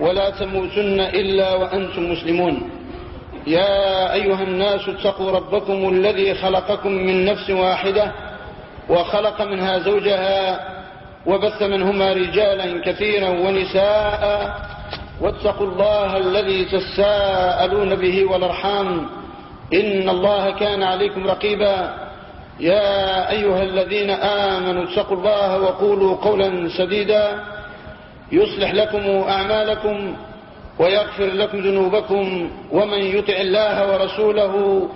ولا تموتن إلا وأنتم مسلمون. يا أيها الناس اتقوا ربكم الذي خلقكم من نفس واحدة وخلق منها زوجها وبث منهما رجالا كثيرا ونساء واتقوا الله الذي تساءلون به والأرحام. إن الله كان عليكم رقيبا. يا أيها الذين آمنوا اتقوا الله وقولوا قولا سديدا. يصلح لكم أعمالكم ويغفر لكم ذنوبكم ومن يطع الله ورسوله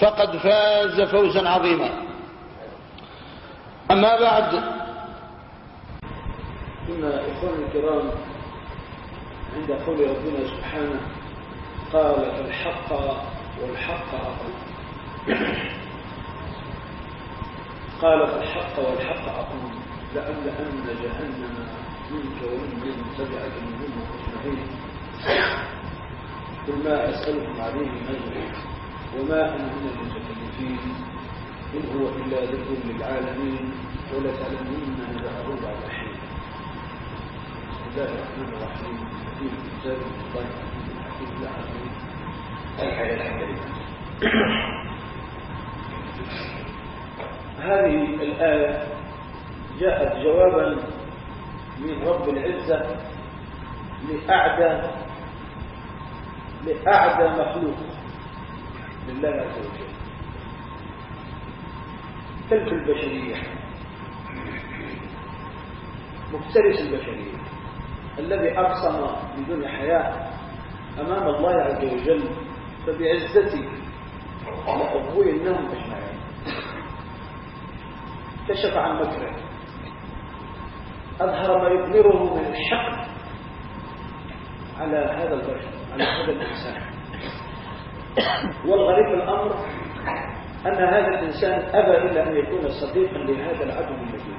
فقد فاز فوزا عظيما. أما بعد ثم إخواني الكرام عند قول ربنا سبحانه قال الحق والحق أقول قال الحق والحق أقول لأملأن جهنم. منك ومن تبعك منهم أجمعين قل ما أسألكم عليه من أجر وما أنا من المتكلفين. إن هو إلا ذكر للعالمين ولتعلمن بعده بعد حين. بسم الله الرحمن الرحيم. في كتاب الله الحكيم العظيم. الحياة الكريمة هذه الآية جاءت جوابا من رب العزة لأعدى لأعدى مخلوق لله عز وجل. كلب البشرية. مفترس البشرية. الذي أقسم بدون حياة أمام الله عز وجل فبعزتي لأغوينهم أجمعين. كشف عن مكره. أظهر ما يضمره من الحقد على هذا البشر على هذا الإنسان. والغريب الأمر أن هذا الإنسان أبى إلا أن يكون صديقا لهذا العدو المجيد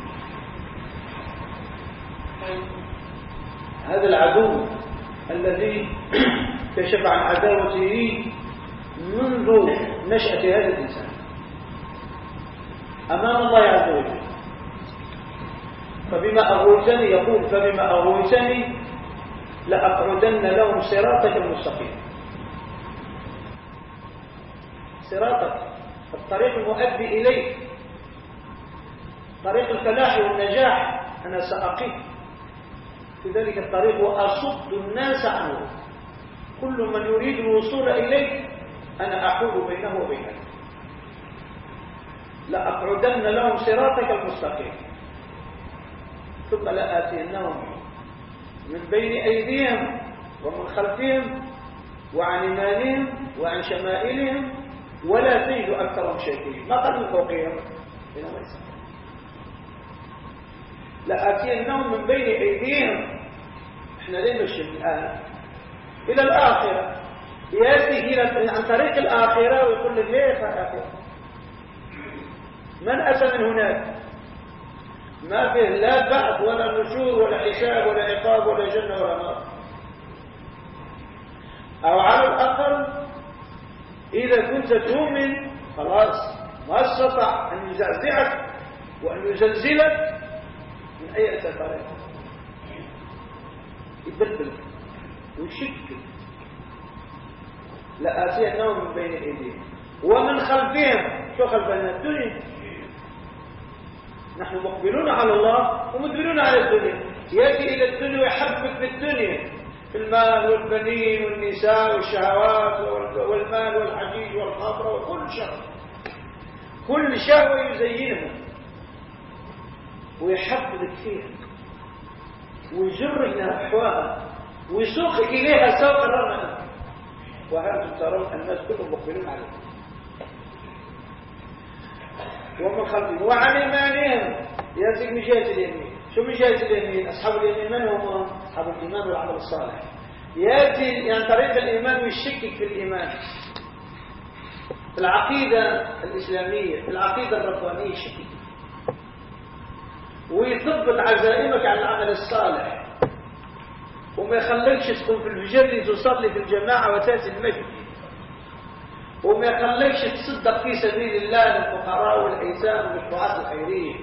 هذا العدو الذي كشف عن عداوته منذ نشأة هذا الإنسان. أمام الله عز وجل. فبما أغويتني يقول فبما أغويتني لأقعدن لهم صراطك المستقيم. صراطك الطريق المؤدي إليك طريق الفلاح والنجاح أنا سأقيم. في ذلك الطريق وأصد الناس عنه. كل من يريد الوصول إليك أنا أحول بينه وبينك. لأقعدن لهم صراطك المستقيم. ثم لآتينهم من بين أيديهم ومن خلفهم وعن يمانهم وعن شمائلهم ولا تجد أكثرهم شاكرين. ما قال من فوقهم؟ لآتينهم من بين أيديهم. إحنا ليه مش الآن؟ إلى الآخرة. يأتي عن طريق الآخرة ويقول لك ليه الآخرة من أتى من هناك؟ ما فيه لا بعث ولا نشور ولا حساب ولا عقاب ولا جنة ولا نار. أو على الأقل إذا كنت تؤمن خلاص ما استطاع أن يزعزعك وأن يزلزلك من أي طريقة يبدل ويشكل لآتينهم من بين أيديهم. ومن خلفهم شو خلفنا الدنيا؟ نحن مقبلون على الله ومدبرون على الدنيا. يأتي إلى الدنيا ويحبك في الدنيا. في المال والبنين والنساء والشهوات والمال والحجيج والخمر وكل شهوة كل شهوة يزينها. ويحببك فيها. ويجرك نحوها ويسوقك إليها سوق الرمى وهذا ترون الناس كلهم مقبلون عليه ومن خلفهم وعن يمانهم ياتيك من جهه اليمين. شو من جهة اليمين؟ أصحاب اليمين. من هم؟ أصحاب الإيمان والعمل الصالح. يأتي يعني طريق الإيمان ويشكك في الإيمان. في العقيدة الإسلامية في العقيدة الربانية يشكك ويثبت عزائمك على العمل الصالح. وما يخليكش تكون في الفجر تصلي في الجماعة وتأتي المسجد وما يخليكش تصدق في سبيل الله للفقراء والأيتام والمشروعات الخيرية.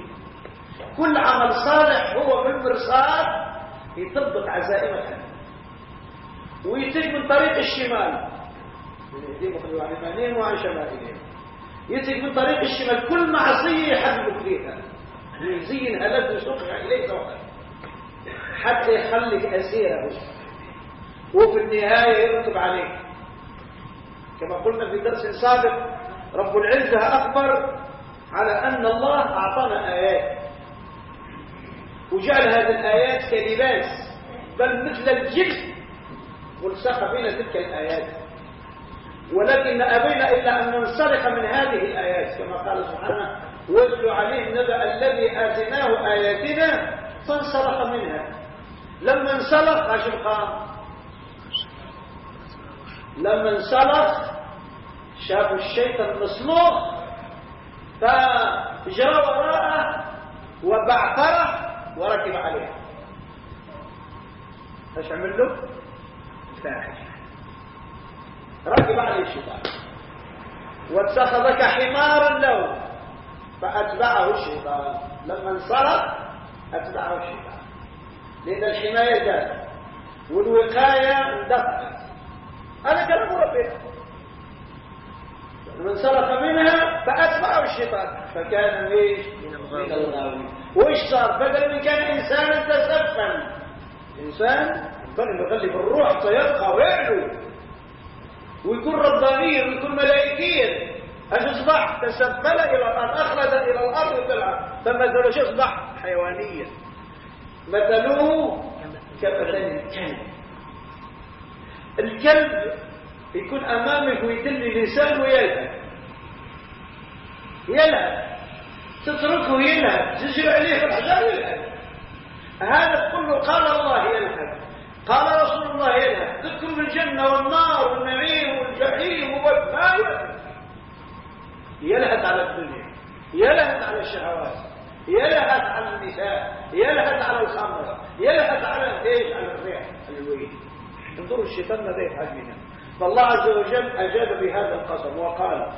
كل عمل صالح هو بالمرصاد يثبت عزائمك. ويتج من طريق الشمال. من يهديهم عن يمانهم وعن شمالهم يتج من طريق الشمال. كل معصية يحببك فيها ويزين هلك ويسوقها إليك وقت حتى يخليك أسيرة. وفي النهاية يرتب عليك. كما قلنا في درس سابق رب العزة أخبر على أن الله أعطانا آيات. وجعل هذه الآيات كلباس بل مثل الجلد والسخ بين تلك الآيات. ولكن أبينا إلا أن ننصرف من هذه الآيات كما قال سبحانه واتل عليه النبأ الذي آتيناه آياتنا فانسلخ منها. لما انسلخ إيش قام لما انسلخ شاف الشيطان مسلوخ فجرى وراءه وبعثره وركب عليه. إيش عمل له؟ فاحش. ركب عليه الشيطان. واتخذك حمارا له. فأتبعه الشيطان. لما انصرف أتبعه الشيطان. لأن الحماية جاءت. والوقاية اندفعت هذا كلام ربنا من سرق منها فأتبعه الشيطان. فكان إيش؟ من الغاوي وإيش صار؟ بدل من كان إنسانا تسفن إنسان بل يغلب الروح سيبقى ويعلو. ويكون ربانيا ويكون ملائكيا. اصبح تسفل إلى الأرض اخلد إلى الأرض طلع فمثل إيش اصبح حيوانيا. مثله كمثل الكلب. الكلب يكون أمامك ويدل لسان ويلهب يلهب تتركه يلهب تجري عليه في الحجار يلهب هذا كله قال الله يلهب قال رسول الله يلهب تذكر الجنة والنار والنعيم والجحيم والما يلهب على الدنيا. يلهب على الشهوات. يلهب على النساء. يلهب على الخمر. يلهب على إيش؟ على الريح. الويل. انظروا الشيطان ماذا يفعل بنا فالله عز وجل أجاب بهذا القسم وقال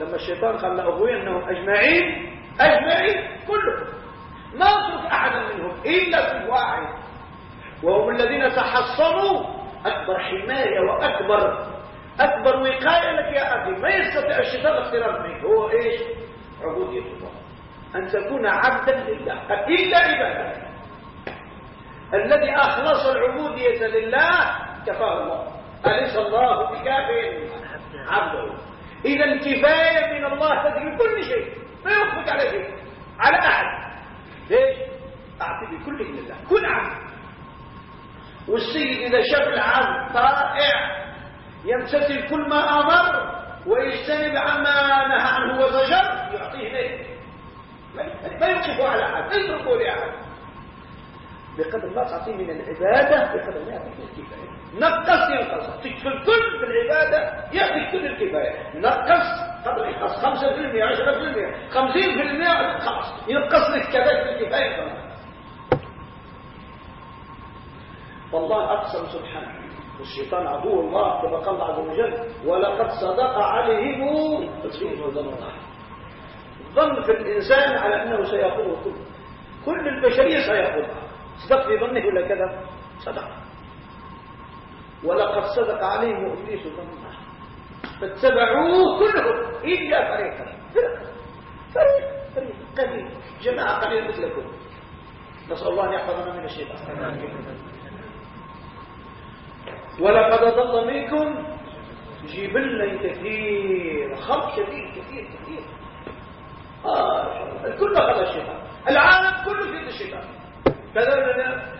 لما الشيطان قال لأغوينهم أجمعين أجمعين كلهم ما أترك أحدا منهم إلا في واحد وهم الذين تحصنوا أكبر حماية وأكبر أكبر وقاية لك يا أخي ما يستطيع الشيطان اقتراب منك هو إيش؟ عبودية الله. أن تكون عبدا لله إلا عبادك. الذي أخلص العبودية لله كفاه الله أليس الله بكاف عبده؟ إذا الكفاية من الله تدري كل شيء ما يخفق على شيء على أحد. ليش؟ أعطي بكل لله كل عبد. والسيد إذا شاف العبد طائع يمتثل كل ما أمر ويجتنب عما نهى عنه وزجر يعطيه ليه ما يوقف على أحد لا يتركه لأحد. بقدر ما تعطيه من العبادة بقدر ما يعطيك الكفاية. نقص ينقص تكفي الكل في العبادة يعطي كل الكفاية. نقص قدر ينقص 5% 10% 50% خلاص. ينقص لك كذلك الكفاية كمان. والله أقسم سبحانه. والشيطان عدو الله كما قال الله عز وجل. ولقد صدق عليهم ظن في الإنسان على أنه سيأخذه كل كل البشرية سيأخذها صدق في ظنه ولا كذا؟ صدق. ولقد صدق عليهم إبليس ظنه فاتبعوه كلهم. إلا فريقا فريق. فريق. قليل. جماعة قليله مثلكم. نسأل الله أن يحفظنا من الشيطان. ولقد ضل منكم جبلا كثير. خلق شديد كثير كثير. آه الكل أخذ الشيطان. العالم كله في الشيطان. كذا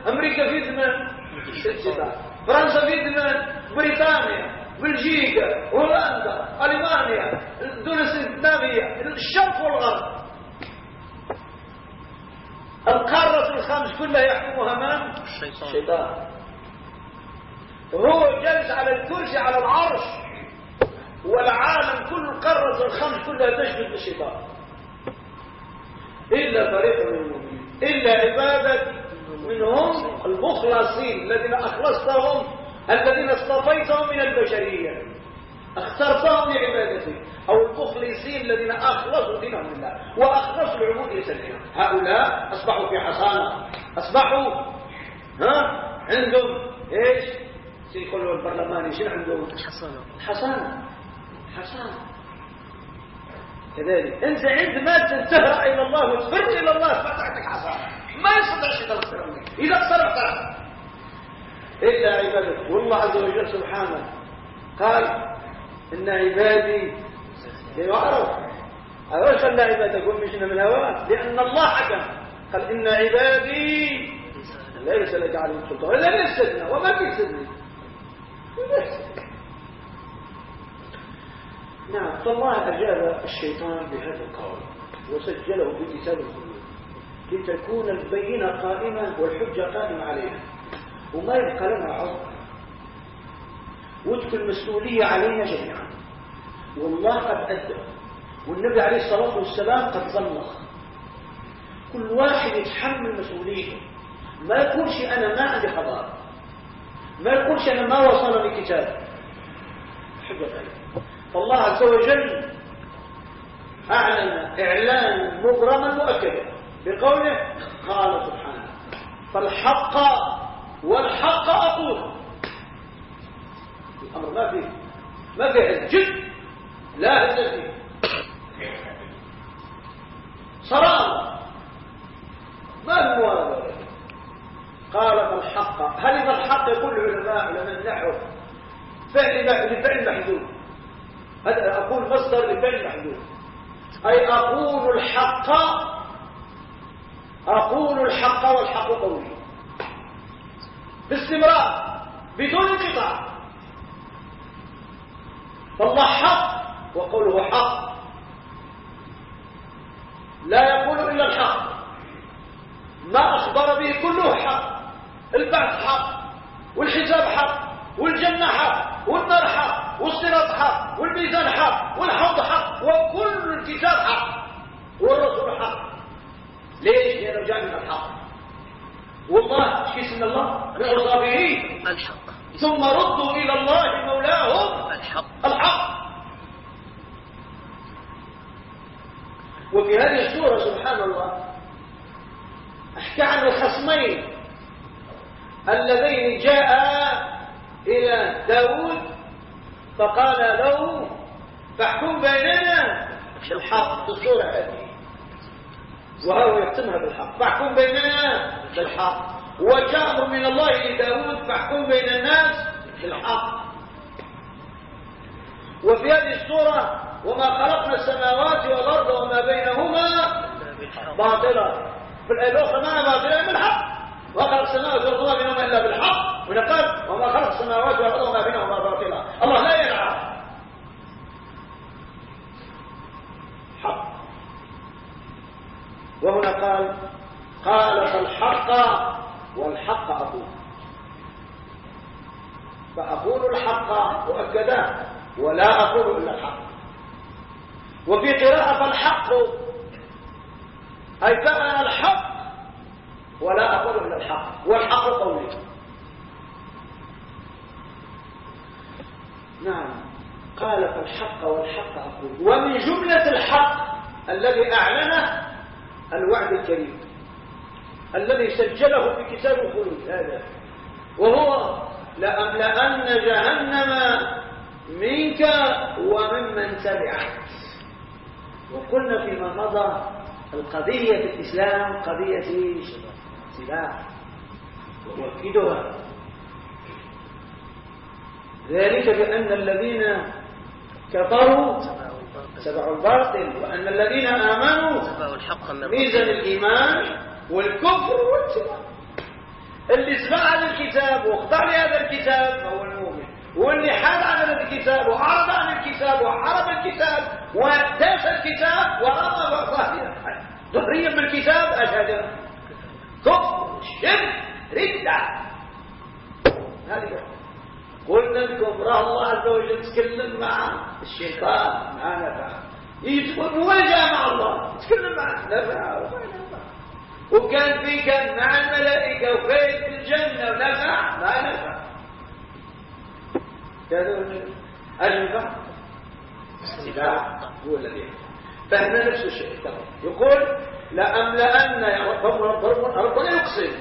أمريكا في ثمان الشيطان فرنسا في ثمان بريطانيا بلجيكا هولندا ألمانيا الدول الاسكندنافية الشرق والغرب القارة الخمس كلها يحكمها من؟ الشيطان الشيطان وهو جالس على الكرسي على العرش والعالم كل القارة الخمس كلها تشبه بالشيطان إلا فريق من المؤمنين إلا عبادك منهم المخلصين الذين أخلصتهم الذين اصطفيتهم من البشرية اخترتهم لعبادتك أو المخلصين الذين أخلصوا دينهم لله وأخلصوا العبودية لله هؤلاء أصبحوا في حصانة. أصبحوا ها؟ عندهم إيش؟ سيقولوا البرلماني شنو عندهم؟ حصانة. حصانة. حصانة. كذلك. أنت عندما تنتهى إلى الله وتفر إلى الله فتحتك حصانة. ما يستطيع تغفر منك إذا اقترب ترى إلا عبادك والله عز وجل سبحانه قال إن عبادي يعرف أولا خلى عبادك ومشنا من هواه لأن الله حكم. قال إن عبادي ليس لك عليهم سلطان. إلا يفسدنا وما بيفسدني نعم فالله أجاب الشيطان بهذا القول. وسجله في كتاب لتكون البينة قائمة والحجة قائمة عليها. وما يبقى لنا عذر. وتكون المسؤولية علينا جميعا. والله قد أدى. والنبي عليه الصلاة والسلام قد بلغ كل واحد يتحمل مسؤوليته. ما يقولش أنا ما عندي خبر ما يقولش أنا ما وصلني كتاب حجة فالله عز وجل أعلن إعلان مبرما مؤكدا بقوله قال سبحانه فالحق والحق أقول. الأمر ما فيه ما فيه الجد لا هزل فيه. صرام ما المواربة قال فالحق. هل إذا الحق يقول العلماء علماء النحو فعل لفعل محدود. هذا أقول مصدر لفعل محدود. أي أقول الحق أقول الحق والحق قولي باستمرار بدون انقطاع. فالله حق وقوله حق. لا يقول إلا الحق. ما أخبر به كله حق. البعث حق والحساب حق والجنة حق والنار حق والصراط حق والميزان حق والحوض حق وكل الكتاب حق. والرسول حق. ليش؟ لأنه جاء من الحق. والله إيش اسم الله؟ نعرض به الحق. ثم ردوا إلى الله مولاهم. الحق. الحق. وفي هذه السورة سبحان الله أحكى عن الخصمين اللذين جاء إلى داود فقال له فاحكم بيننا. بالحق في السورة هذه. وهو يختمها بالحق. فاحكم بيننا بالحق. وجاء من الله لداود فاحكم بين الناس بالحق. وفي هذه السورة وما خلقنا السماوات والأرض وما بينهما باطلا. في الآية الأخرى ما باطلا؟ بالحق. وخلق السماوات والأرض وما بينهما إلا بالحق. ونقال وما خلق السماوات والأرض وما بينهما باطلا. الله لا يلعب حق وهنا قال قال فالحق والحق أقول. فأقول الحق مؤكدا ولا أقول إلا الحق. وفي قراءة فالحق أي فأنا الحق ولا أقول إلا الحق. والحق قولي نعم. قال فالحق والحق أقول. ومن جملة الحق الذي أعلنه الوعد الكريم الذي سجله في كتاب الخلود هذا. وهو لأملأن جهنم منك وممن تبعك. وقلنا فيما مضى القضية في الإسلام قضية سلاح وأؤكدها. ذلك بأن الذين كفروا تبعوا الباطل وأن الذين آمنوا ميزان الإيمان والكفر والاتباع اللي سمع هذا الكتاب واخضع لهذا الكتاب فهو المؤمن. واللي حاد عن هذا الكتاب وأعرض عن الكتاب وحارب الكتاب وداس الكتاب ورمى ظهريا بالكتاب أشهد شرك ردة. هذه قلنا لكم راه الله عز وجل تكلم مع الشيطان. ما نفع. يجي تقول هو جاء مع الله؟ تكلم معه نفع. وكان في كان مع الملائكة وفي الجنة ونفع ما نفع. كانوا أجنفع لا هو الذي فهنا نفس الشيء. يقول لأملأن ربنا يقسم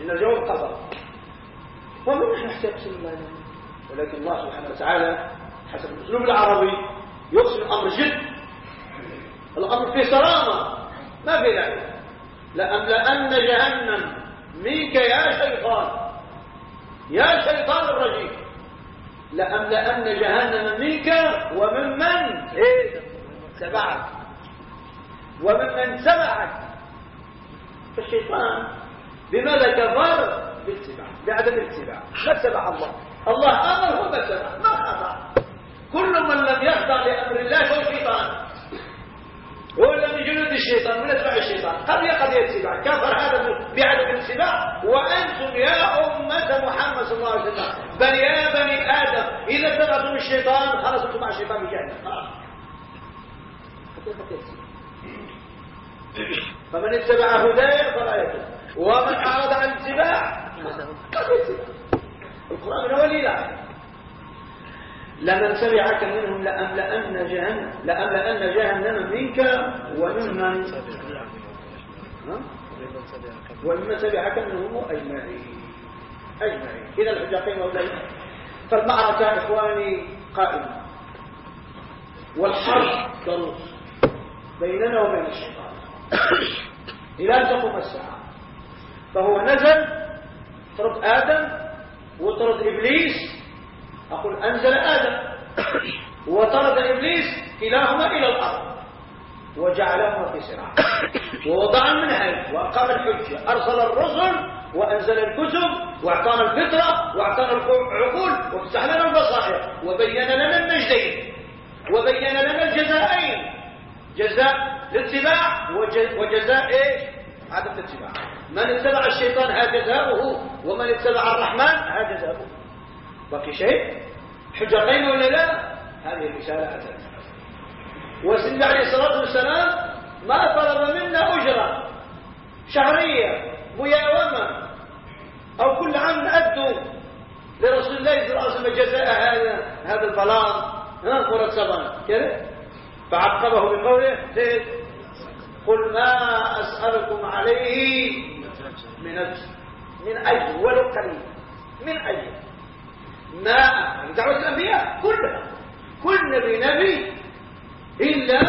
إن الجواب قدر ومن نحن نحتاج يقسم الله ولكن الله سبحانه وتعالى حسب الأسلوب العربي يقسم الأمر جد. الأمر في صرامة. ما في داعي لأملأن جهنم منك يا شيطان. يا شيطان الرجيم. لأملأن جهنم منك وممن؟ إيه؟ تبعك وممن تبعك فالشيطان بماذا كفر بالاتباع بعدم الاتباع ما اتبع الله؟ الله أمر هو اتبع ما خضع كل من لم يخضع لأمر الله فهو شيطان. ولا من جنود الشيطان من أتباع الشيطان. قد يتبع. كفر هذا بعدم الاتباع وأنتم يا أمة محمد صلى الله عليه وسلم. بل يا بني آدم إذا اتبعتم الشيطان خلاص أنتم مع الشيطان بجهنم فمن اتبع هدايا فلا يضل. ومن أعرض عن اتباع قد يتبع القران هو لا لمن تبعك منهم لأملأن جهنم لأملأن جهنم منك وممن وممن تبعك منهم أجمعين. أجمعين. إذا الحجاقين والله. فالمعركة إخواني قائمة. والحرب ضروس بيننا وبين الشيطان. إلى أن تقوم الساعة. فهو نزل طرد آدم وطرد إبليس أقول أنزل آدم. وطرد إبليس كلاهما إلى الأرض. وجعلهما في صراع. ووضع المنهج وأقام الحجة. أرسل الرسل وأنزل الكتب وأعطانا الفطرة وأعطانا العقول وفتح لنا البصائر وبين لنا النجدين وبين لنا الجزائين. جزاء الاتباع وجزاء إيش؟ عدم الاتباع. من اتبع الشيطان هذا جزاؤه ومن اتبع الرحمن هذا جزاؤه باقي شيء؟ حجتين ولا لا؟ هذه الرسالة أتت. وسيدنا عليه الصلاة والسلام ما طلب منا أجرة شهرية مياومة أو كل عام نأدوا لرسول الله صلى الله عليه وسلم جزاء هذا هذا البلاغ. ها مرتبا كذا فعقبه بقوله زيد. قل ما أسألكم عليه من أجل من أجل ولو قليل. من أجل ما دعوة الأنبياء كلها. كل نبي نبي إلا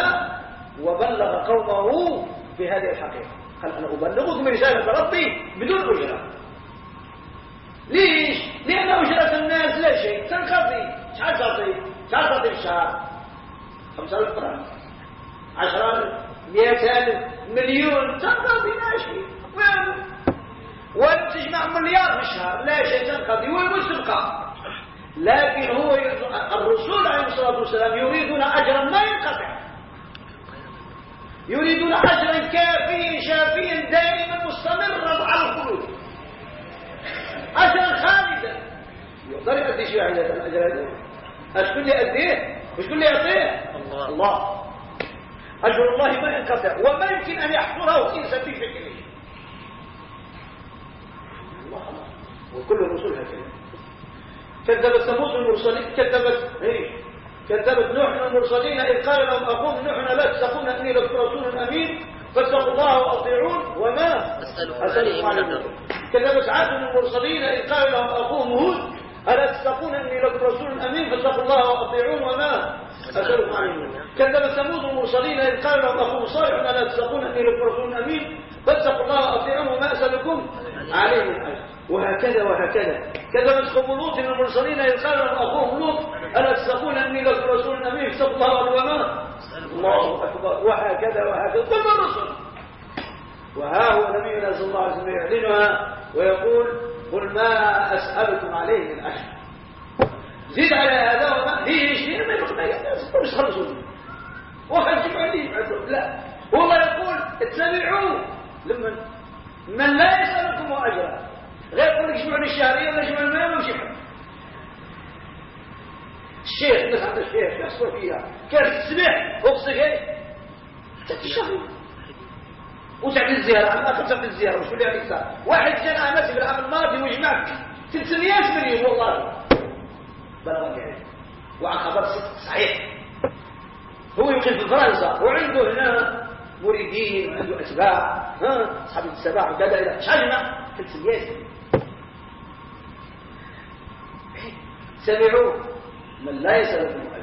وبلغ قومه بهذه الحقيقة. قال أنا أبلغكم رسالة ربي بدون أجرة. ليش؟ لأن أجرة الناس لا شيء. تنقضي. شحال تعطي؟ شحال تعطي في الشهر؟ خمسة ألف فرنك عشرة ألف. مئة ألف مليون. تنقضي لا شيء. وأن تجمع مليار في الشهر؟ لا شيء تنقضي والمسلقة لكن هو الرسول عليه الصلاة والسلام يريدون أجرا ما ينقطع. يريدون أجرا كافيا شافيا دائما مستمرا على الخلود. أجرا خالدا. يقدر يؤدي شيء عند الأجر هذا؟ أشكون اللي يؤديه؟ مش كل يعطيه؟ الله. الله. أجر الله ما ينقطع. وما يمكن أن يحصره إنسان في فكره الله وكل الرسول هكذا. كذبت ثمود المرسلين كذبت إيه؟ كذبت نوح المرسلين إذ قال لهم أخوهم نوح لا تتقون أني لكم رسول أمين فاتقوا الله وأطيعون. وما؟ أسألكم عليه كذبت عاد المرسلين إذ قال لهم أخوهم هود ألا تتقون أني لكم رسول أمين فاتقوا الله وأطيعون وما أسألكم عليه كذبت ثمود المرسلين إذ قال لهم أخوهم صالح ألا تتقون أني لكم رسول أمين فاتقوا الله وأطيعون وما أسألكم عليه. وهكذا وهكذا. كذبت قوم لوط المرسلين إذ قال لهم أخوهم لوط ألا تستقون أني لكم رسول أمين اتقوا الله وما الله أكبر. وهكذا وهكذا. كل الرسل. وها هو نبينا صلى الله عليه وسلم يعلنها ويقول قل ما أسألكم عليه من أجر. زيد على هذا وما ليه ما يقول مش خلصوا وخلصوا عليه لا. هو يقول اتبعوا. لمن من لا يسألكم أجرا. غير يقول لك جمعني الشهرية ولا جمع المال ولا حاجة الشيخ عند الشيخ يحصل فيها. كان تسبح وقصك إيه؟ تتشهر وتعمل الزيارة. ما كنت تعمل الزيارة وش اللي عليك واحد جاء ناس بالعام الماضي وجمعك 300 مليون والله. بلغ يعني وعن خبر صحيح. هو يقيم في فرنسا وعنده هنا مريدين وعنده أتباع. ها؟ أصحاب السباع وكذا إلى شجنا 300 سمعوا من لا يسألكم.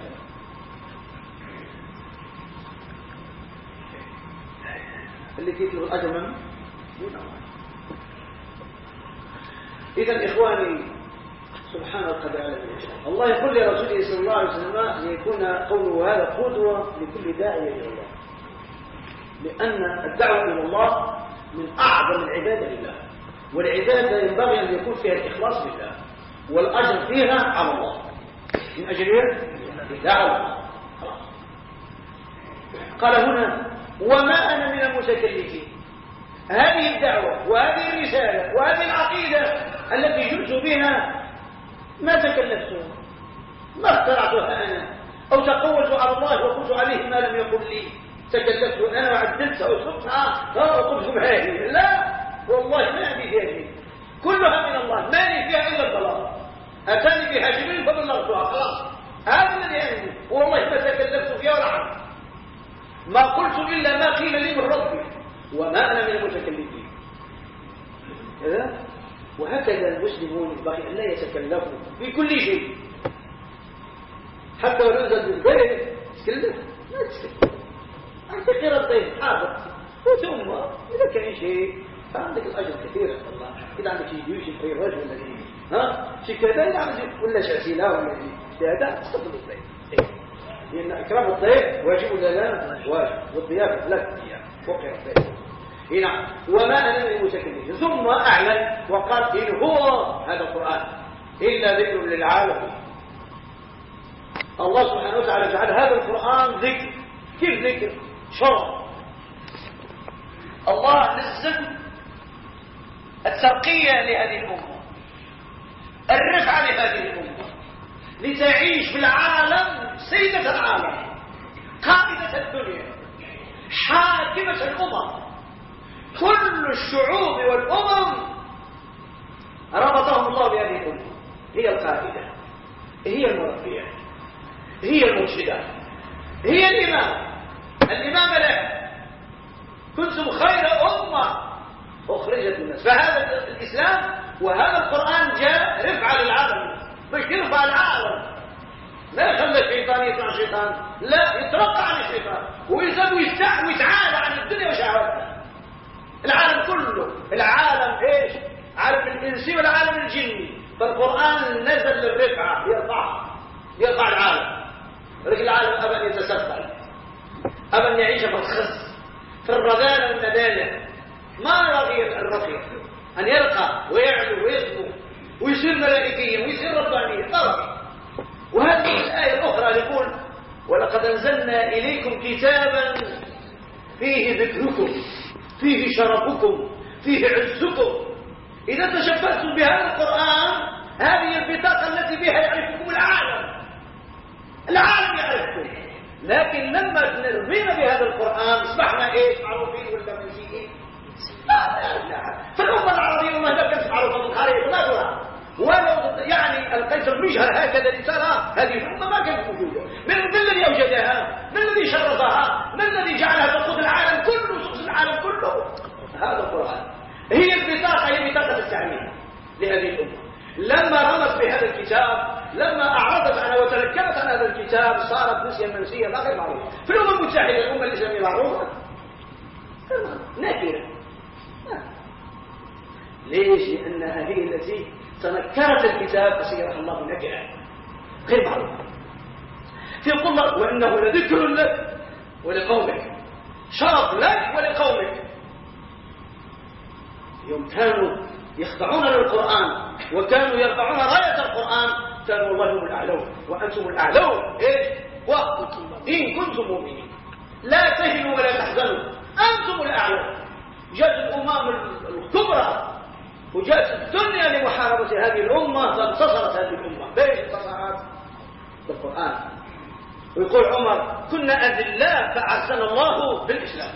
اللي يطلب الأجر من من إذا إخواني سبحان القدر الله يقول لرسوله صلى الله عليه وسلم أن يكون قوله هذا قدوة لكل داعية إلى الله. لأن الدعوة إلى الله من أعظم العبادة لله. والعبادة ينبغي أن يكون فيها الإخلاص لله. والأجر فيها على الله. من أجل إيه؟ دعوة قال هنا وما أنا من المتكلفين هذه الدعوة وهذه الرسالة وهذه العقيدة التي جئت بها ما تكلفت ما اخترعتها أنا؟ أو تقولت على الله وقلت عليه ما لم يقل لي. تكلفت أنا وعدلتها وصفتها وقلت بهذه لا والله ما أبي فيها كلها من الله. ما لي فيها إلا الضلال أتاني بها جبريل فبلغتها. خلاص. هذا الذي عندي والله ما تكلفت فيها ولا ما قلت إلا ما قيل لي من ربي وما أنا من المتكلمين. كذا وهكذا المسلمون ينبغي أن لا يتكلفوا في كل شيء. حتى ولو نزل بالبيت تكلف ما تتكلم اعتقر الضيف حاضر. وثم إذا كان شيء فعندك الأجر كثير الله. إذا عندك شيء يوشي في رجل ولا شيء. ها؟ شي كذا يعني ولا ولا شيء. هذا تفضل. الضيف لأن إكرام الضيف واجب ولا لا؟ واجب. والضيافة لا. تضياف وقع الضيف هنا وما أنا من المتكلمين ثم أعلن وقال إن هو هذا القرآن إلا ذكر للعالمين. الله سبحانه وتعالى جعل هذا القرآن ذكر. كيف ذكر؟ شرع. الله نزل الترقية لهذه الأمة. الرفعة لهذه الأمة. لتعيش في العالم سيدة العالم قائدة الدنيا حاكمة الأمم. كل الشعوب والأمم ربطهم الله بهذه الأمة هي القائدة هي المربية هي المرشدة هي الإمام. الإمام له كنتم خير أمة أخرجت الناس فهذا الإسلام وهذا القرآن جاء رفع للعالم. مش يرفع العالم؟ لا يخلي الشيطان يطلع الشيطان. لا يترقى عن الشيطان. ويزد ويتعالى عن الدنيا وشهواتها. العالم كله. العالم إيش؟ عالم الانسي والعالم الجني فالقرآن نزل للرفعة. يرفع. يرفع العالم. ولكن العالم أبى أن يتسفل. أن يعيش في الخس في الرذالة والندالة ما رضي الرقي أن يرقى ويعلو ويسمو ويصير ملائكيا ويصير ربانيا طرف. وهذه الآية الأخرى يقول ولقد أنزلنا إليكم كتابا فيه ذكركم فيه شرفكم فيه عزكم. إذا تشبهتم بهذا القرآن هذه البطاقة التي بها يعرفكم العالم. العالم يعرفكم. لكن لما نرمينا بهذا القرآن اصبحنا إيش؟ معروفين ولا منسيين لا لا لا. فالأمة العربية ما كانت معروفة من ما ترى ولو يعني القيصر مجهر هكذا لسانها هذه الأمة ما كانت موجودة. من, الذي أوجدها؟ من الذي شرفها؟ من الذي جعلها تقود العالم كله تقود العالم كله؟ هذا القرآن. هي البطاقة هي بطاقة التعليم لهذه الأمة. لما رمت بهذا الكتاب لما أعرضت عنها وتنكرت عن هذا الكتاب صارت نسيا منسيا لا غير معروفة في الأمم المتحدة الأمة الإسلامية معروفة. نكرة ليش؟ لأنها هي التي تنكرت الكتاب فسيرها الله نكرة غير معروفة في قلة وإنه لذكر لك ولقومك. شرف لك ولقومك. يوم كانوا يخضعون للقرآن وكانوا يرفعون راية القرآن كانوا الله هم الأعلون. وأنتم الأعلون. إيش؟ إن كنتم مؤمنين. لا تهنوا ولا تحزنوا. أنتم الأعلون. جاءت الأمم كبرى وجاءت الدنيا لمحاربة هذه الأمة فانتصرت هذه الأمة. بإيش انتصرت؟ بالقرآن. ويقول عمر كنا أذلاء فأعزنا الله بالإسلام.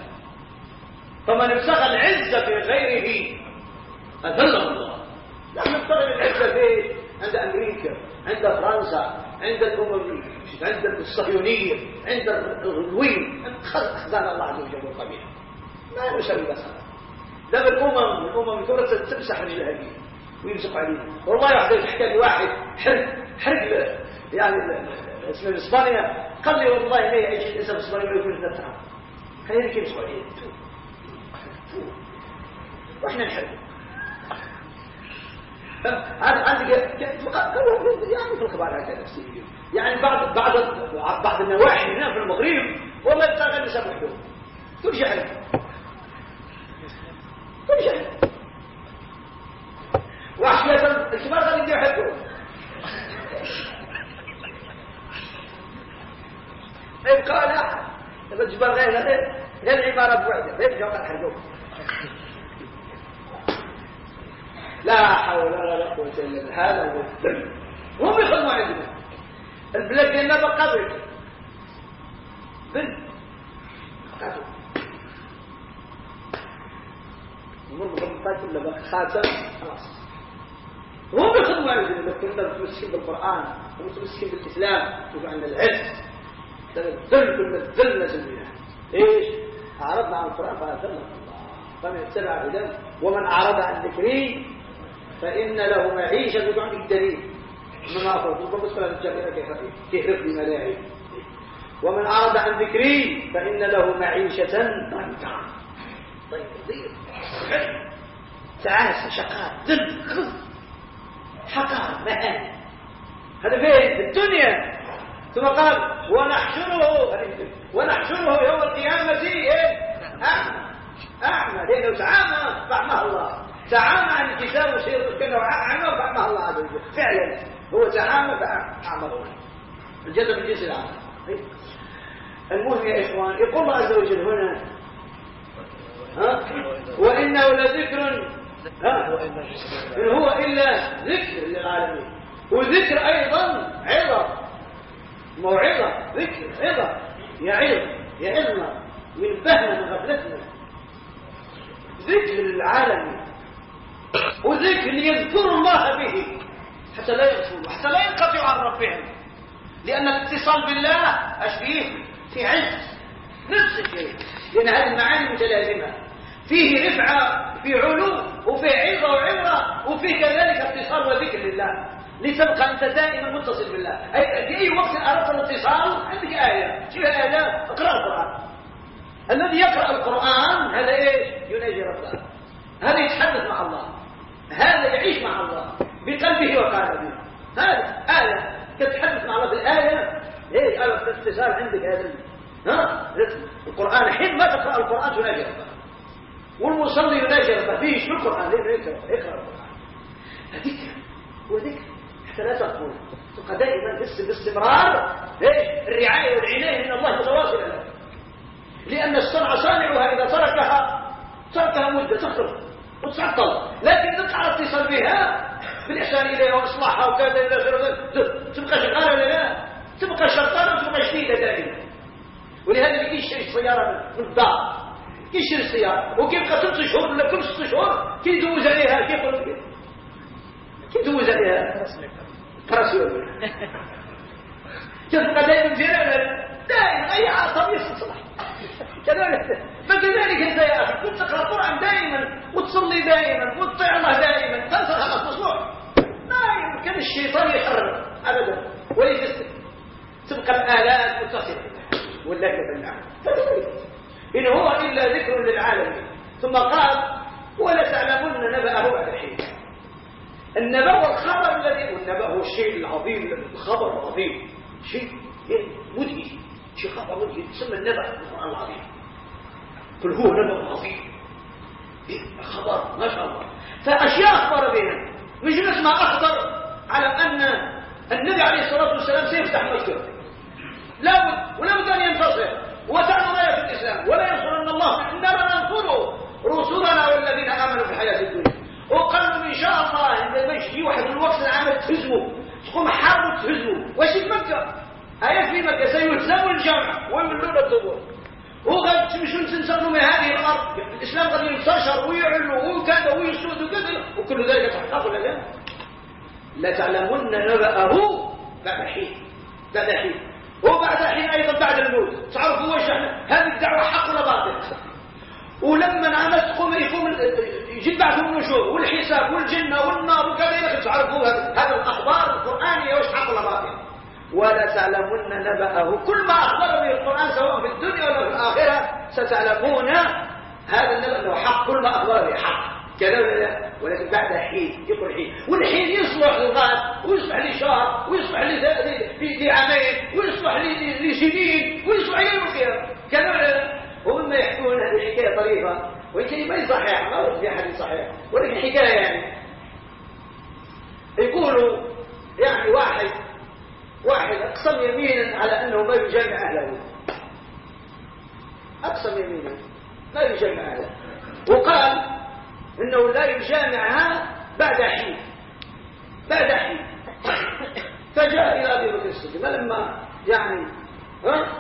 فمن ابتغى العزة في غيره أذله الله. نحن نبتغي العزة في عند أمريكا عند فرنسا عند الأمم عند الصهيونية عند الغلوين أخذنا الله عز وجل القبيح ما نسوي بس ده الأمم الأمم كلها تمسح رجلها دي ويمسك عليها والله واحد يحكي لي واحد حرق حرق يعني اسمه إسبانيا قال لي والله ما يعيش في إسبانيا ما يكون ثلاث عام يمكن يمسك عليه؟ وإحنا نحرق. عندك يعني في الخبر هكذا نفسيه يعني بعض بعض بعض النواحي هنا في المغرب النساء محدود كل شيء حلو كل شيء وحشية الكبار قال يدير حلو يبقى لا الجبال غير غير غير عبارة بوعدة غير جوقع حلو لا حول ولا قوة إلا بالله. هذا هو الذل هم يخدموا عندنا. البلاد ديالنا بقى بيت بنت بغلطات ولا بقى خاتم خلاص. هم يخدموا عندنا لو كنا متمسكين بالقرآن ومتمسكين بالإسلام شوف عندنا العز الذل كنا الذل نزل بنا إيش؟ أعرضنا عن القرآن فأذلنا الله فمن اتبع هداه ومن أعرض عن ذكري فإن له معيشة بدون الدليل. إنما أفضل بالنسبة للجميع كيف لي ملاعب ومن أعرض عن ذكري فإن له معيشة ضنكا. طيب تعاسة شقاء ذل حقار مهان هذا فين؟ في الدنيا. ثم قال ونحشره ونحشره يوم القيامة إيه؟ أعمى. أعمى. لأنه تعامى فعمه الله. تعامى عن الكتاب وسير كأنه عمى فعمه الله عز وجل. فعلا. هو تعامى فعمه الله. الجزء من جنس العمل. المهم يا إخوان يقول الله عز وجل هنا ها؟ وإنه لذكر ها؟ إن هو إلا ذكر للعالمين. وذكر أيضا عظة موعظة ذكر عظة. يعظ يعظنا ينبهنا من غفلتنا ذكر للعالمين. وذكر ليذكروا الله به. حتى لا يغفلوا حتى لا ينقطعوا عن ربهم. لأن الاتصال بالله أشبيه في عز نفس الشيء. لأن هذه المعاني متلازمة. فيه رفعة في علو وفي عظة وعبرة وفي كذلك اتصال وذكر لله. لتبقى أنت دائما متصل بالله. أي في أي وقت أردت الاتصال عندك آية. شو الآية اقرأ القرآن. الذي يقرأ القرآن هذا إيش؟ يناجي ربه. هذا يتحدث مع الله. هذا يعيش مع الله بقلبه وقلبه. هذا آية تتحدث مع الله. بالآية ليش؟ آية الاتصال عندك هذا ها؟ القرآن حين ما تقرأ القرآن تناجي ربه. والمصلي يناجي ربه فيه شو القرآن يقرأ ذكر وذكر حتى لا تقول. تبقى دائما باستمرار ليش الرعاية والعناية من الله متواصلة له لأن الصنع صانعها إذا تركها. تركها مدة تخرج وتعطل. لكن تبقى على اتصال بها بالإحسان إليها وإصلاحها وكذا إلى غير تبقى شغالة ولا لا؟ تبقى شغالة وتبقى جديدة دائما. ولهذا اللي كيشتري السيارة من الدار. كيشتري السيارة وكيبقى ثلاث شهور ولا كل ست شهور كيدوز عليها كيقول كيدوز عليها. كراسي تبقى دائما زرارة دائما أي عصب يصلح كذلك فكذلك انت يا أخي كنت تقرأ القرآن دائما وتصلي دائما وتطيع الله دائما تنسى خلاص مصلوح ما يمكن الشيطان يحرر ابدا. وليس تبقى الآلات متصلة واللهجه بالنعم إن هو إلا ذكر للعالمين. ثم قال ولا تعلمن نبأه بعد حين. النبأ الخبر الذي والنبأ هو الشيء العظيم الخبر العظيم شيء مدهش شيء خبر مدهش يسمى النبأ القرآن العظيم. قل هو نبأ عظيم. خبر ما شاء الله. فأشياء أخبر بها مش نسمع أخبر على أن النبي عليه الصلاة والسلام سيفتح مكة لابد ولابد أن ينتصر. وتأمر في الإسلام ولا ينصرن الله. إنما ننصره رسلنا والذين آمنوا في الحياة الدنيا. وقالوا إن شاء الله إذا ما يجي واحد الوقت العام تهزمه. تقوم حرب تهزمه. واش في مكة؟ آية في مكة؟ سيهزم الجامع ويملون الدبور وغادي تمشوا تنسلوا من هذه الأرض. الإسلام غادي ينتشر ويعلو وكذا ويسود وكذا. وكل ذلك تحقق ولا لا؟ لتعلمن نبأه بعد حين. بعد حين. وبعد حين أيضا بعد الموت تعرفوا واش هذه الدعوة حق ولا باطل ولما الناس تقوم يقوم يجي بعدهم النشور والحساب والجنة والنار وكذا تعرفوا هذه الأخبار القرانيه واش حق ولا باطل ولا تعلمن نبأه. كل ما أخبر به القرآن سواء في الدنيا ولا في الآخرة ستعلمون هذا النبأ حق. كل ما أخبر به حق. كذا ولا ولكن بعد حين يقول حين. والحين يصلح لغات ويصلح لشهر ويصلح لعامين ويصلح لسنين ويصلح يوم القيامة. كذا ولا وهم يحكون هذه الحكاية طريقة وإن كان ما صحيح ما ورد في حديث صحيح. ولكن حكاية يعني. يقولوا يعني واحد واحد أقسم يمينا على أنه ما يجامع أهله. أقسم يمينا ما يجامع أهله. وقال إنه لا يجامعها بعد حين. بعد حين. فجاء إلى أبي بكر الصديق. لما يعني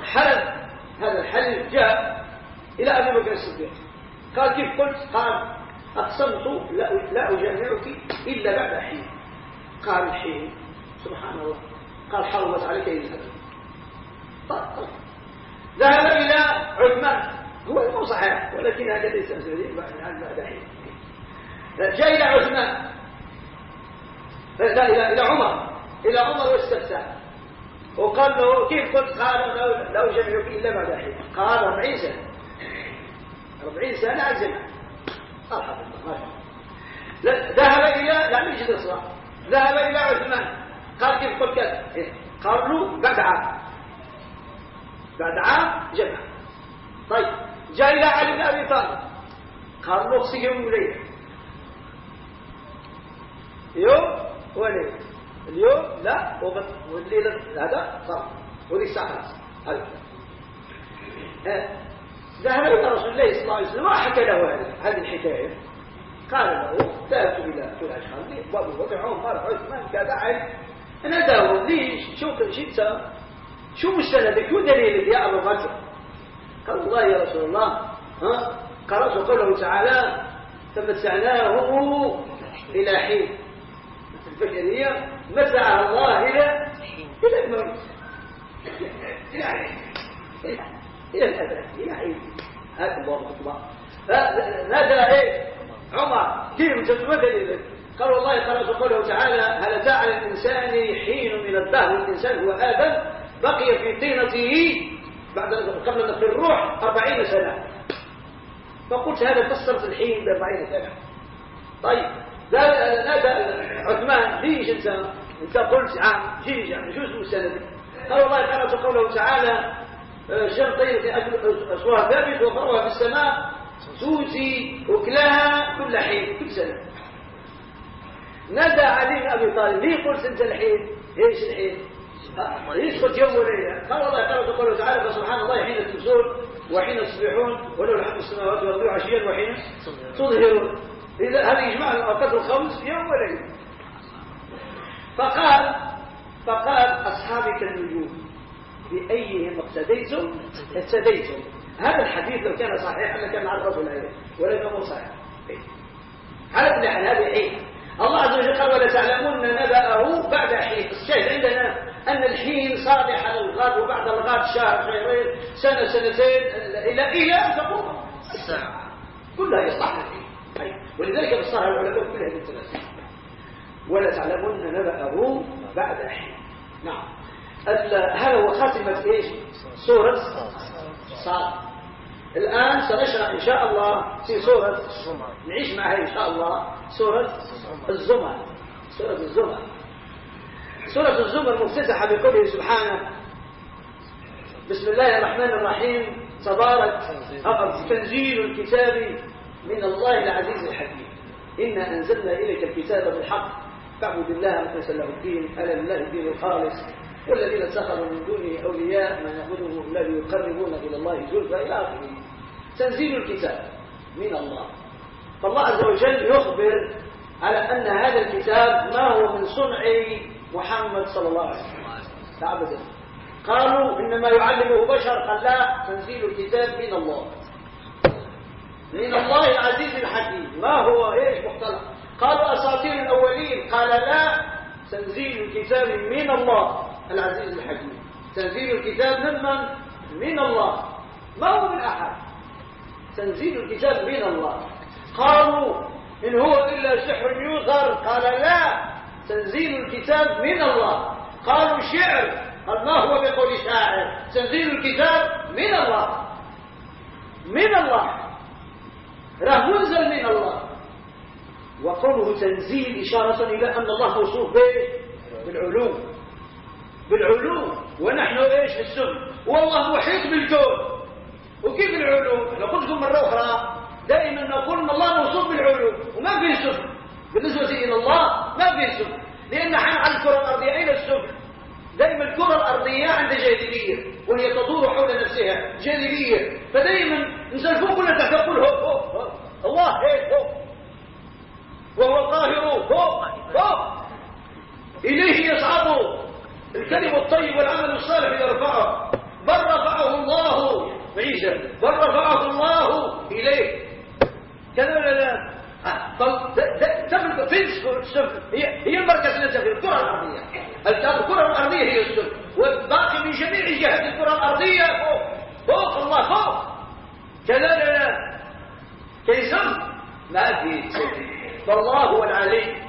حلف هذا الحلف جاء إلى أبي بكر الصديق. قال كيف قلت؟ قال أقسمت لا, لا أجامعك إلا بعد حين. قال الحين. سبحان الله. قال حرمت عليك إذا طيب، طيب. ذهب إلى عثمان. هو صحيح ولكن هذا ليس مسؤولين بعد حين. جاء إلى عثمان. لا إلى إلى عمر. إلى عمر واستفتى. وقال له كيف قلت؟ قال لو لو جمعك إلا بعد حين. قال 40 سنة. 40 سنة ما شاء الله. ذهب إلى لا مش ذهب إلى عثمان. قال كيف قلت؟ كذا إيه؟ قال له بعد عام. بعد عام جمع. طيب جاء إلى علي بن أبي طالب. قال له اغسل يوم وليلة. يوم وليلة اليوم لا والليلة هذا صار ودي الساعة هذا. ذهب إلى رسول الله صلى الله عليه وسلم وحكى له هذه الحكاية. قال له ذهبت إلى فلان خالدي وأبو بكر عمر عثمان كذا علي. أنا داود ليش؟ شو شو شو مستندك؟ شو دليلك يا أبو بكر؟ قال والله يا رسول الله ها؟ قرأت قوله تعالى فمتعناه إلى حين. البشرية متع الله إلى إلى الموت إلى الأبد إلى هذا الله أكبر فنادى إيه؟ عمر. كيف تتمثل قال والله قال قوله تعالى هل أتى على الإنسان حين من الدهر؟ الإنسان هو آدم بقي في طينته بعد قبل في الروح أربعين سنة. فقلت هذا فسرت الحين بأربعين سنة. طيب. نادى عثمان ليش انت انت قلت عام جيج يعني شو اسمه السنة. قال والله قال قوله تعالى شر طيرة أسوار ثابت وفرها في السماء توتي وكلها كل حين كل سنة. نادى علي أبي طالب ليه قلت أنت الحين؟ إيش الحين؟ يسقط يوم وليلة؟ قال والله قال قوله تعالى فسبحان الله حين تمسون وحين تصبحون ولو الحمد السماوات والارض عشيا وحين تظهرون. إذا هذا يجمع الاوقات الخمس يوم وليلة. فقال فقال أصحابك النجوم بايهم اقتديتم. اهتديتم هذا الحديث لو كان صحيحا لكان عرفه الايه ولكن مو صحيح. على حال هذه عين الله عز وجل قال ولا تعلمون نبأه بعد حين. الشاهد عندنا أن الحين صالح على الغد وبعد الغد شهر شهرين سنة سنتين إلى إلى أن تقوم. الساعة. كلها يصلح الحين. ولذلك فسرها العلماء كلها بالثلاثين ولا تعلمون نبأه بعد حين. نعم. هذا هو خاتمة إيش؟ سورة صاد. الآن سنشرح إن شاء الله في سورة نعيش معها إن شاء الله. سورة الزمر. سورة الزمر. سورة الزمر مفتتحة بقوله سبحانه. بسم الله الرحمن الرحيم. تبارك. تنزيل الكتاب. من الله العزيز الحكيم. إنا أنزلنا إليك الكتاب بالحق. فاعبد الله مخلصا له الدين. ألا لله الدين الخالص. والذين اتخذوا من دونه أولياء ما نعبدهم إلا ليقربونا إلى الله زلفى إلى آخره. تنزيل الكتاب من الله. فالله عز وجل يخبر على أن هذا الكتاب ما هو من صنع محمد صلى الله عليه وسلم. أبدا قالوا إنما يعلمه بشر. قال لا تنزيل الكتاب من الله. من الله العزيز الحكيم. ما هو؟ إيش مختلف؟ قالوا أساطير الأولين. قال لا تنزيل الكتاب من الله العزيز الحكيم. تنزيل الكتاب ممن من؟ الله. ما هو من أحد؟ تنزيل الكتاب من الله. قالوا إن هو إلا سحر يوثر قال لا تنزيل الكتاب من الله. قالوا شعر. قال ما هو بقول شاعر؟ تنزيل الكتاب من الله. من الله. راه منزل من الله. وقوله تنزيل إشارة إلى أن الله موصوف بالعلو. بالعلو. ونحن إيش السفل والله محيط بالكون وكيف العلو؟ إحنا قلت لكم مرة أخرى دائما نقول أن الله موصوف بالعلو. وما فيه سفل بالنسبة إلى الله ما فيه سفل لأن على الكرة الأرضية أين السفل دائما الكرة الأرضية عندها جاذبية وهي تدور حول نفسها. جاذبية فدائما نزل فوق ولا تحت يقول هو هو هو. الله هيك هو. وهو القاهر هو هو. إليه يصعد الكلم الطيب والعمل الصالح يرفعه بل رفعه الله. عيسى بل رفعه الله إليه. كذا ولا لا. في السفل هي هي المركز التي في الكرة الأرضية. الكرة الأرضية هي السفل والباقي من جميع جهات الكرة الأرضية فوق. فوق الله فوق. لا كيسم ما في فالله هو العلي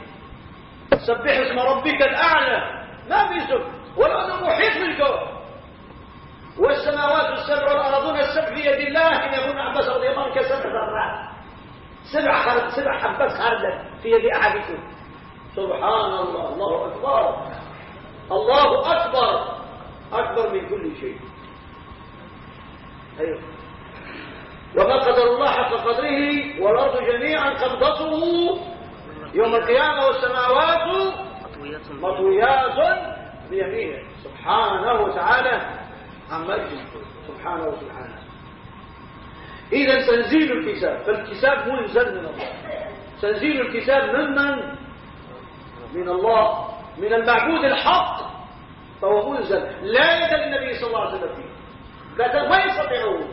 سبح اسم ربك الأعلى. ما في سفل والأرض محيط بالكون. والسماوات السبع والأرضون السبع في يد الله. إن يكون عباس رضي الله عنه كسبع ذرات سبع سبع حبات خردة في يد أحدكم. سبحان الله الله أكبر. الله أكبر. أكبر من كل شيء. أيوه. وما قدر الله حق قدره والأرض جميعا قبضته يوم القيامة والسماوات مطويات بيمينه. سبحانه وتعالى. عما سبحانه وسبحانه إذا تنزيل الكتاب. فالكتاب منزل من الله. تنزيل الكتاب ممن من الله. من المعبود الحق فهو منزل لا يد النبي صلى الله عليه وسلم فيه. ما يستطيعون.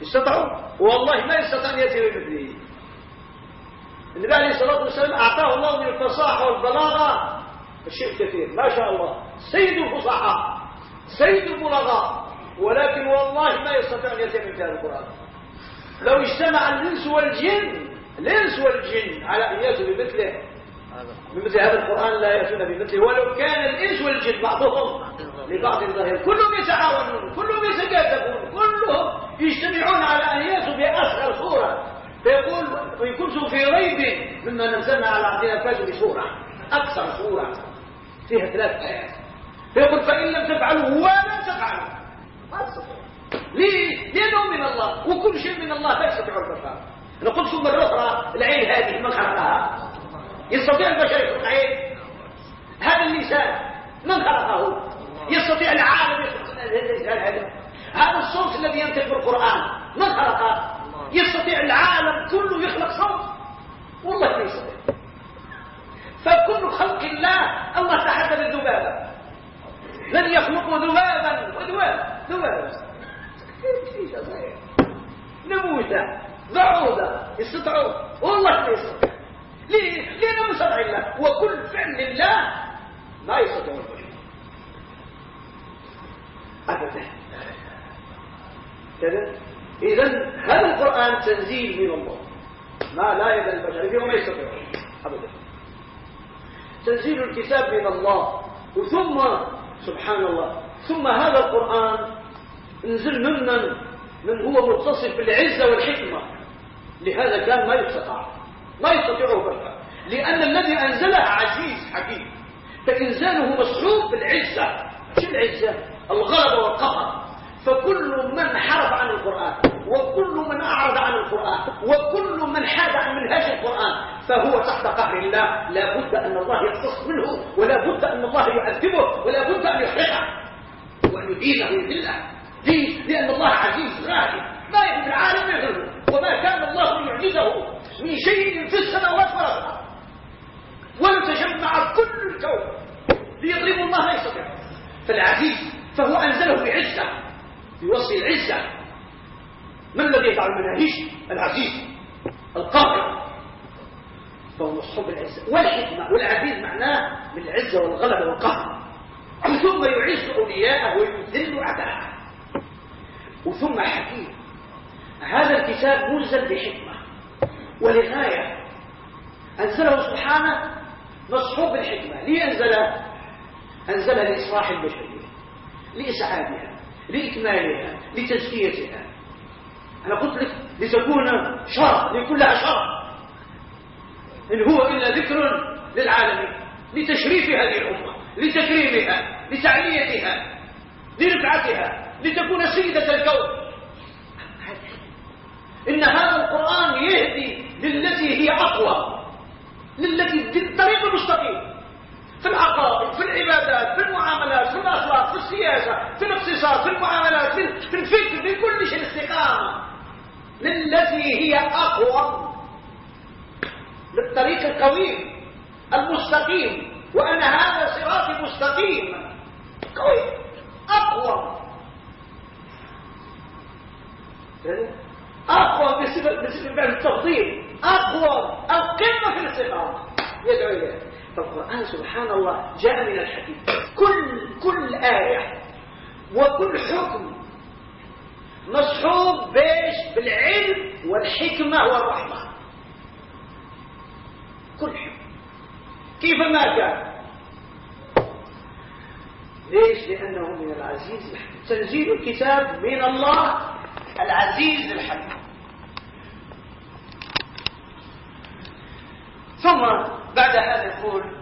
يستطيعون؟ والله ما يستطيع أن يأتي بمثله النبي عليه الصلاة والسلام أعطاه الله من الفصاحة والبلاغة. الشيء كثير. ما شاء الله. سيد الفصاحة. سيد البلغاء ولكن والله ما يستطيع أن يأتي من القرآن. لو اجتمع الإنس والجن الإنس والجن على أن يأتوا بمثله بمثل هذا القرآن لا يأتون بمثله. ولو كان الإنس والجن بعضهم لبعض ظاهر كلهم يتعاونون كلهم يتكاتفون كلهم يجتمعون على أن يأتوا بأصغر صورة. فيقول وإن كنتم في ريب مما نزلنا على عبدنا فاتوا بصورة أكثر صورة فيها ثلاث آيات. فيقول فإن لم تفعلوا ولا تفعلوا. ما ليه؟ لأنه من الله وكل شيء من الله لا يستطيع البشر أنا قلت مرة أخرى العين هذه من خلقها. يستطيع البشر يخلق عين هذا اللسان من خلقه؟ يستطيع العالم يخلق اللسان هذا هذا الصوت الذي ينطق بالقرآن. من خلقه؟ يستطيع العالم كله يخلق صوت. والله ما يستطيع. فكل خلق الله الله تحدى بالذبابة. لن يخلقوا ذبابا؟ وذبابا ذبابا نموذج. بعوضة. يستطيعون والله ما يستطيع. ليه؟ لأنه من شرع الله وكل فعل لله ما يستطيع البشر أبدا. كذا إذا هذا القرآن تنزيل من الله؟ ما لا يد البشر فيه وما يستطيع أبدا. تنزيل الكتاب من الله. وثم سبحان الله ثم هذا القرآن انزل ممن من هو متصف بالعزة والحكمة. لهذا كان ما يستطاع. ما يستطيعه بشر. لأن الذي أنزله عزيز حكيم. فإنزاله مصحوب بالعزة. شو العزة؟ الغلبة والقهر. فكل من حرف عن القرآن وكل من أعرض عن القرآن وكل من حاد عن منهج القرآن فهو تحت قهر الله. لا بد أن الله يقتص منه ولا بد أن الله يعذبه ولا بد أن يحرقه. وأن يدينه بالله؟ لأن الله عزيز غالب ما يكون العالم يغلبه وما كان الله يعجزه من شيء في السماوات الأرض. ولو تشبه يجمع كل الكون ليضربوا الله لا يستطيع فالعزيز فهو أنزله بعزة بوصف العزة. من الذي يفعل المناهج العزيز؟ القاهر فهو مصحوب العزة. والحكمة والعزيز معناه بالعزة والغلبة والقهر. ثم يعز أولياءه ويذل أعداءه وثم حكيم. هذا الكتاب منزل بحكمة. ولغاية أنزله سبحانه مصحوب بالحكمة. ليه أنزله؟ أنزلها لإصلاح البشرية لإسعادها لإكمالها لتزكيتها. أنا قلت لك لتكون شرف لكلها شرف إن هو إلا ذكر للعالمين لتشريف هذه الأمة لتكريمها لتعليتها لرفعتها لتكون سيدة الكون. إن هذا القرآن يهدي للتي هي أقوى للتي الطريق المستقيم في العقائد في العبادات في المعاملات في الأخلاق في السياسة في الاقتصاد في المعاملات في الفكر في كل شيء الاستقامة. للتي هي أقوى للطريق القويم المستقيم وأن هذا صراط مستقيم. قوي أقوى. أقوى بصفة التفضيل. أقوى القمة في الاستقامة. يدعو إليه. فالقرآن سبحان الله جاء من الحكيم كل كل آية وكل حكم مصحوب بيش بالعلم والحكمة والرحمة. كل حكم. كيف ما كان؟ ليش؟ لأنه من العزيز الحكيم تنزيل الكتاب من الله العزيز الحكيم ثم بعد هذا يقول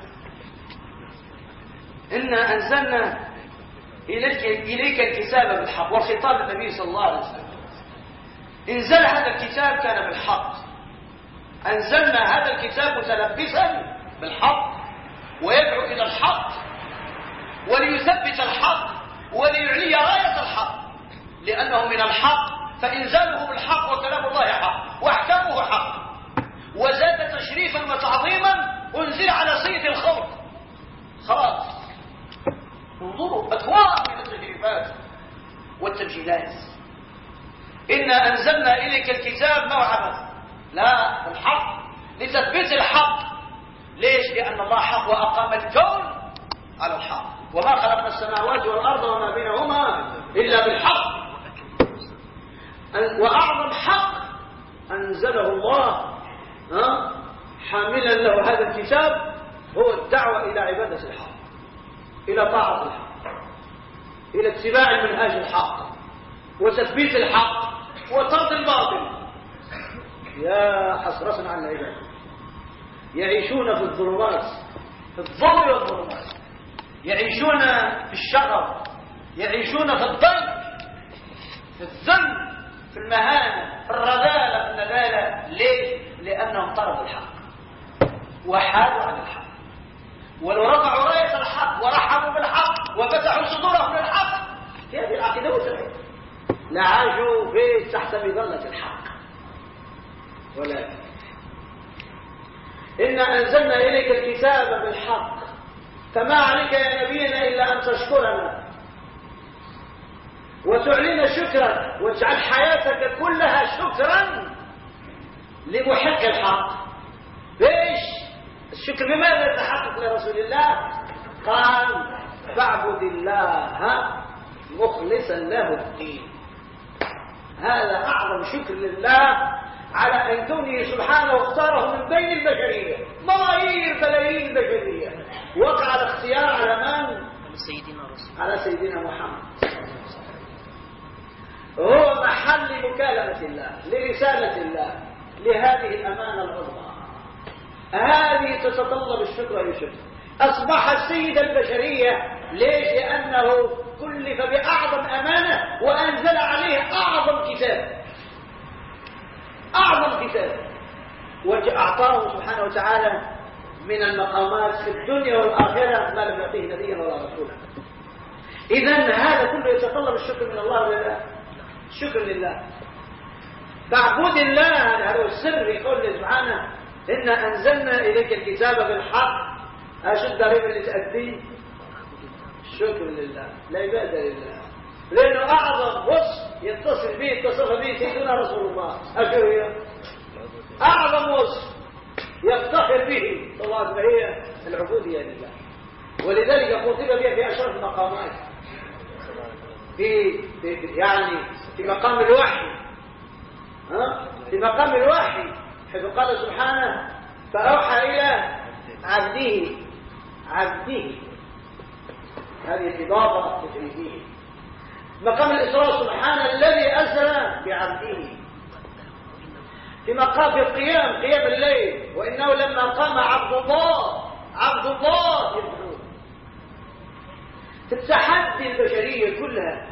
إنا أنزلنا إليك, إليك الكتاب بالحق والخطاب النبي صلى الله عليه وسلم. إنزل هذا الكتاب كان بالحق. أنزلنا هذا الكتاب متلبسا بالحق ويدعو إلى الحق وليثبت الحق وليعلي راية الحق. لأنه من الحق فإنزاله بالحق وكلام الله حق وأحكامه حق. وزاد تشريفا وتعظيما أنزل على سيد الخلق خلاص. انظروا أكوان من التشريفات والتبجيلات. إنا أنزلنا إليك الكتاب موعظة لا الحق. لتثبيت الحق. ليش؟ لأن الله حق وأقام الكون على الحق. وما خلقنا السماوات والأرض وما بينهما إلا بالحق. وأعظم حق أنزله الله حاملا له هذا الكتاب هو الدعوة إلى عبادة الحق إلى طاعة الحق إلى اتباع منهاج الحق وتثبيت الحق وطرد الباطل. يا حسرة على العباد يعيشون في الظلمات في الظل والظلمات. يعيشون في الشغب يعيشون في الضيق في الذنب في المهانة في الرذالة في النذالة. ليه؟ لأنهم طردوا الحق. وحادوا عن الحق. ولو رفعوا رأية الحق ورحبوا بالحق وفتحوا صدورهم للحق. هذه العقيدة وسعوا لعاشوا في تحت مظلة الحق. ولكن إنا أنزلنا إليك الكتاب بالحق. فما عليك يا نبينا إلا أن تشكرنا. وتعلن شكرا واجعل حياتك كلها شكرا. لمحق الحق. ليش؟ الشكر بماذا يتحقق لرسول الله؟ قال فاعبد الله مخلصا له الدين. هذا أعظم شكر لله على أن كونه سبحانه اختاره من بين البشرية. ملايين بلايين البشرية. وقع الاختيار على من؟ سيدنا رسول على سيدنا محمد. هو محل مكالمة الله لرسالة الله. لهذه الأمانة العظمى. هذه تتطلب الشكر والشكر أصبح سيد البشرية ليش؟ لأنه كلف بأعظم أمانة وأنزل عليه أعظم كتاب. أعظم كتاب. وأعطاه سبحانه وتعالى من المقامات في الدنيا والآخرة ما لم يعطيه نبيا ولا رسولا. إذا هذا كله يتطلب الشكر من الله ولا لا؟ الشكر لله. تعبد الله هذا هو السر في قوله سبحانه إنا أنزلنا إليك الكتاب بالحق. إيش الضريبة اللي تأدي الشكر لله العبادة لله. لأنه أعظم وصف يتصل به اتصف به سيدنا رسول الله. أشهر هي؟ أعظم وصف يفتخر به صلى الله عليه وسلم هي العبودية لله. ولذلك خطب بها في أشرف المقامات في يعني في مقام الوحي. ها؟ في مقام الوحي حيث قال سبحانه فأوحى إلى عبده عبده. هذه الإضافة تجريبية مقام الإسراء سبحان الذي أسرى بعبده. في مقام القيام قيام الليل وإنه لما قام عبد الله عبد الله يدعو في التحدي البشرية كلها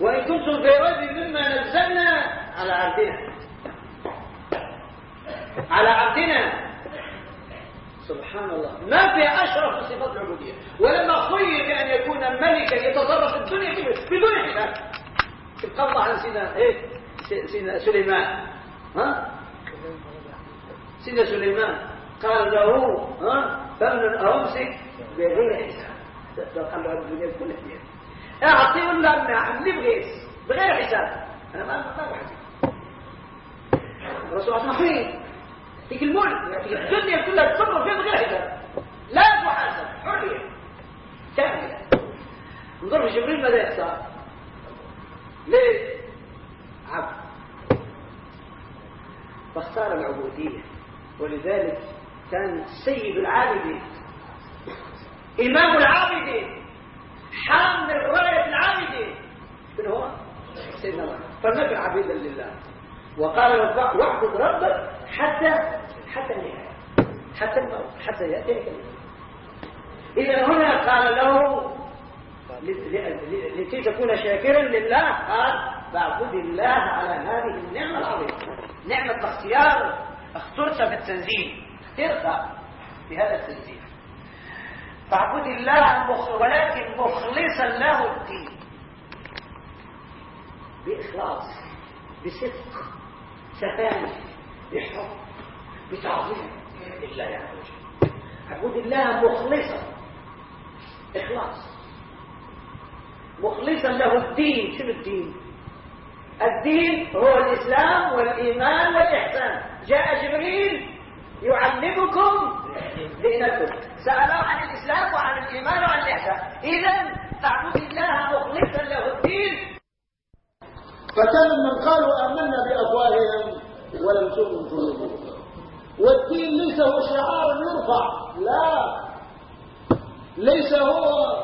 وإن كنتم في ريب مما نزلنا على عبدنا. على عبدنا. سبحان الله. ما في أشرف صفات العبودية. ولما خير بأن يكون ملكا يتصرف الدنيا بدون حساب تبقى الله عن سيدنا إيه؟ سيدنا سليمان. ها؟ سيدنا سليمان. قال له ها؟ فمن أمسك بغير حساب. قال له الدنيا كلها اعطي ولا منع اللي بغيت بغير حساب. أنا ما ما بحسب الرسول عليه وسلم يعطيك الملك يعطيك الدنيا كلها تصرف فيها بغير حساب. لا تحاسب حرية. كاملة. انظر في جبريل ماذا يختار ليه؟ عبد فاختار العبودية. ولذلك كان سيد العابدين إمام العابدين. حامل رايه العابدين من هو؟ سيدنا الله. فنبع عبيدا لله. وقال واعبد ربك حتى حتى النهاية. حتى الموت. حتى الموت اذا هنا قال له لكي تكون شاكرا لله قال فاعبد الله على هذه النعمة العظيمة. نعمة الاختيار اخترت في التنزيل. اخترت هذا التنزيل. فاعبد الله ولكن مخلصا له الدين. بإخلاص بصدق سفانة بحب بتعظيم. لله عز وجل. اعبد الله مخلصا. إخلاص. مخلصا له الدين. شنو الدين؟ الدين هو الإسلام والإيمان والإحسان. جاء جبريل يعلمكم دينكم. سألوا عن الإسلام وعن الإيمان وعن الإحسان. إذا تعبد الله مخلصا له الدين. فكان من قالوا آمنا بأفواههم ولم تؤمن قلوبهم والدين ليس هو شعار يرفع لا. ليس هو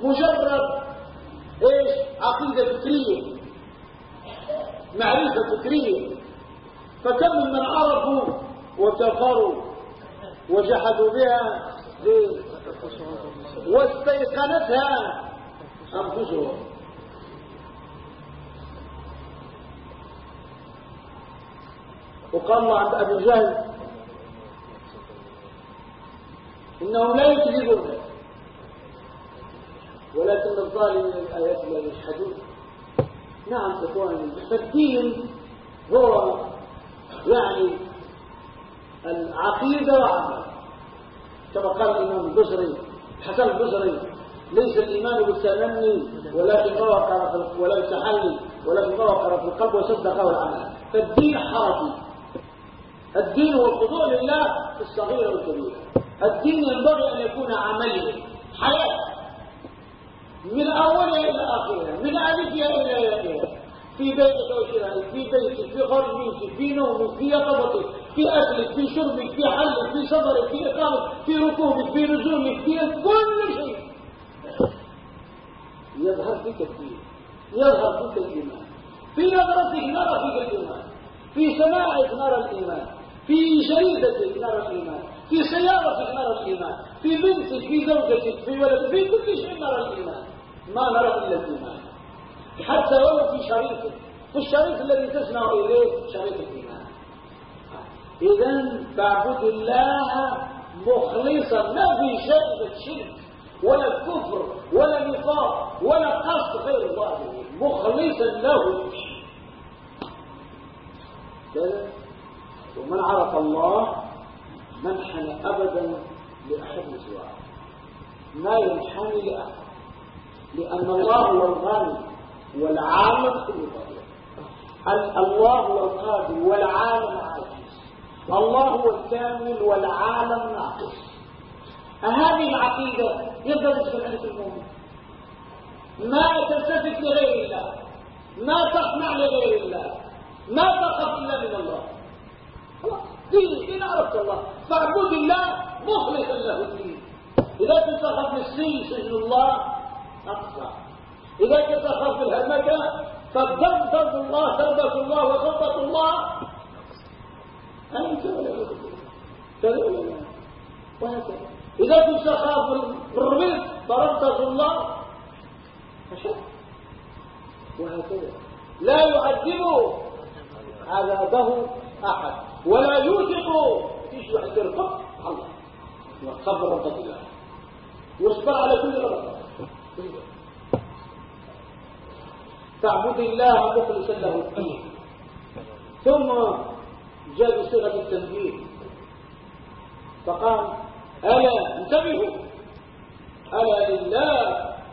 مجرد إيش؟ عقيدة فكرية. معرفة فكرية. فكم من عرفوا وكفروا وجحدوا بها واستيقنتها أنفسهم. وقال الله عند أبي جهل إنهم لا يكذبون ولكن الظالمين الآيات لا يشهدون نعم إخواني فالدين هو يعني العقيدة وعمل كما قال الإمام البصري حسن البصري ليس الإيمان بالتمني ولكن وقر ولا بالتحلي ولكن ما وقر في القلب وصدقه العمل. فالدين حركي الدين هو الخضوع لله في الصغيرة والكبيرة الدين ينبغي أن يكون عمليا حياة. من أولها إلى آخرها من ألفها إلى يائها في بيتك وشرائك في بيتك في خارج بيتك في نومك في يقظتك في أكلك في شربك في حلك في سفرك في إقامتك في ركوبك في نزولك في كل شيء. يظهر فيك الدين يظهر فيك الإيمان. في نظرتك نرى فيك الإيمان. في سماعك نرى الإيمان. في جريدتك نرى الإيمان. في سيارتك نرى الإيمان. في بنتك في زوجتك في ولدك في كل شيء نرى الإيمان. ما نرى إلا الإيمان. حتى ولو في شريطك في الشريط الذي تسمع إليه شريط الإيمان. إذا تعبد الله مخلصا. ما في شيء الشرك ولا كفر ولا نفاق ولا قصد غير الله. مخلصا له. ومن عرف الله منحنى أبدا لأحد سواه. ما ينحني لأحد. لأن الله هو الغني. والعالم كله ضريع الله هو القادر والعالم عاجز الله هو الكامل والعالم ناقص. هذه العقيدة يدخل عندك المؤمن. ما تلتفت لغير الله ما تصنع لغير الله ما تخف إلا من الله. دين دين عرفت الله. فاعبد الله مخلصا له الدين. إذا كنت تخاف من السجن سجن الله أقصى. إذا كنت تخاف الهمكة فالضرب الله تربة الله وخطة الله. أنت ولا وهكذا. إذا كنت تخاف الرزق ضربت الله. أشد. وهكذا. لا يعذب عذابه أحد. ولا يوثق فيش واحد يرفق الله. صبر ربك. الله واصبر على كل رب. تعبد الله مخلصا له الدين ثم جاء بصيغة التنبيه فقال ألا انتبهوا. ألا لله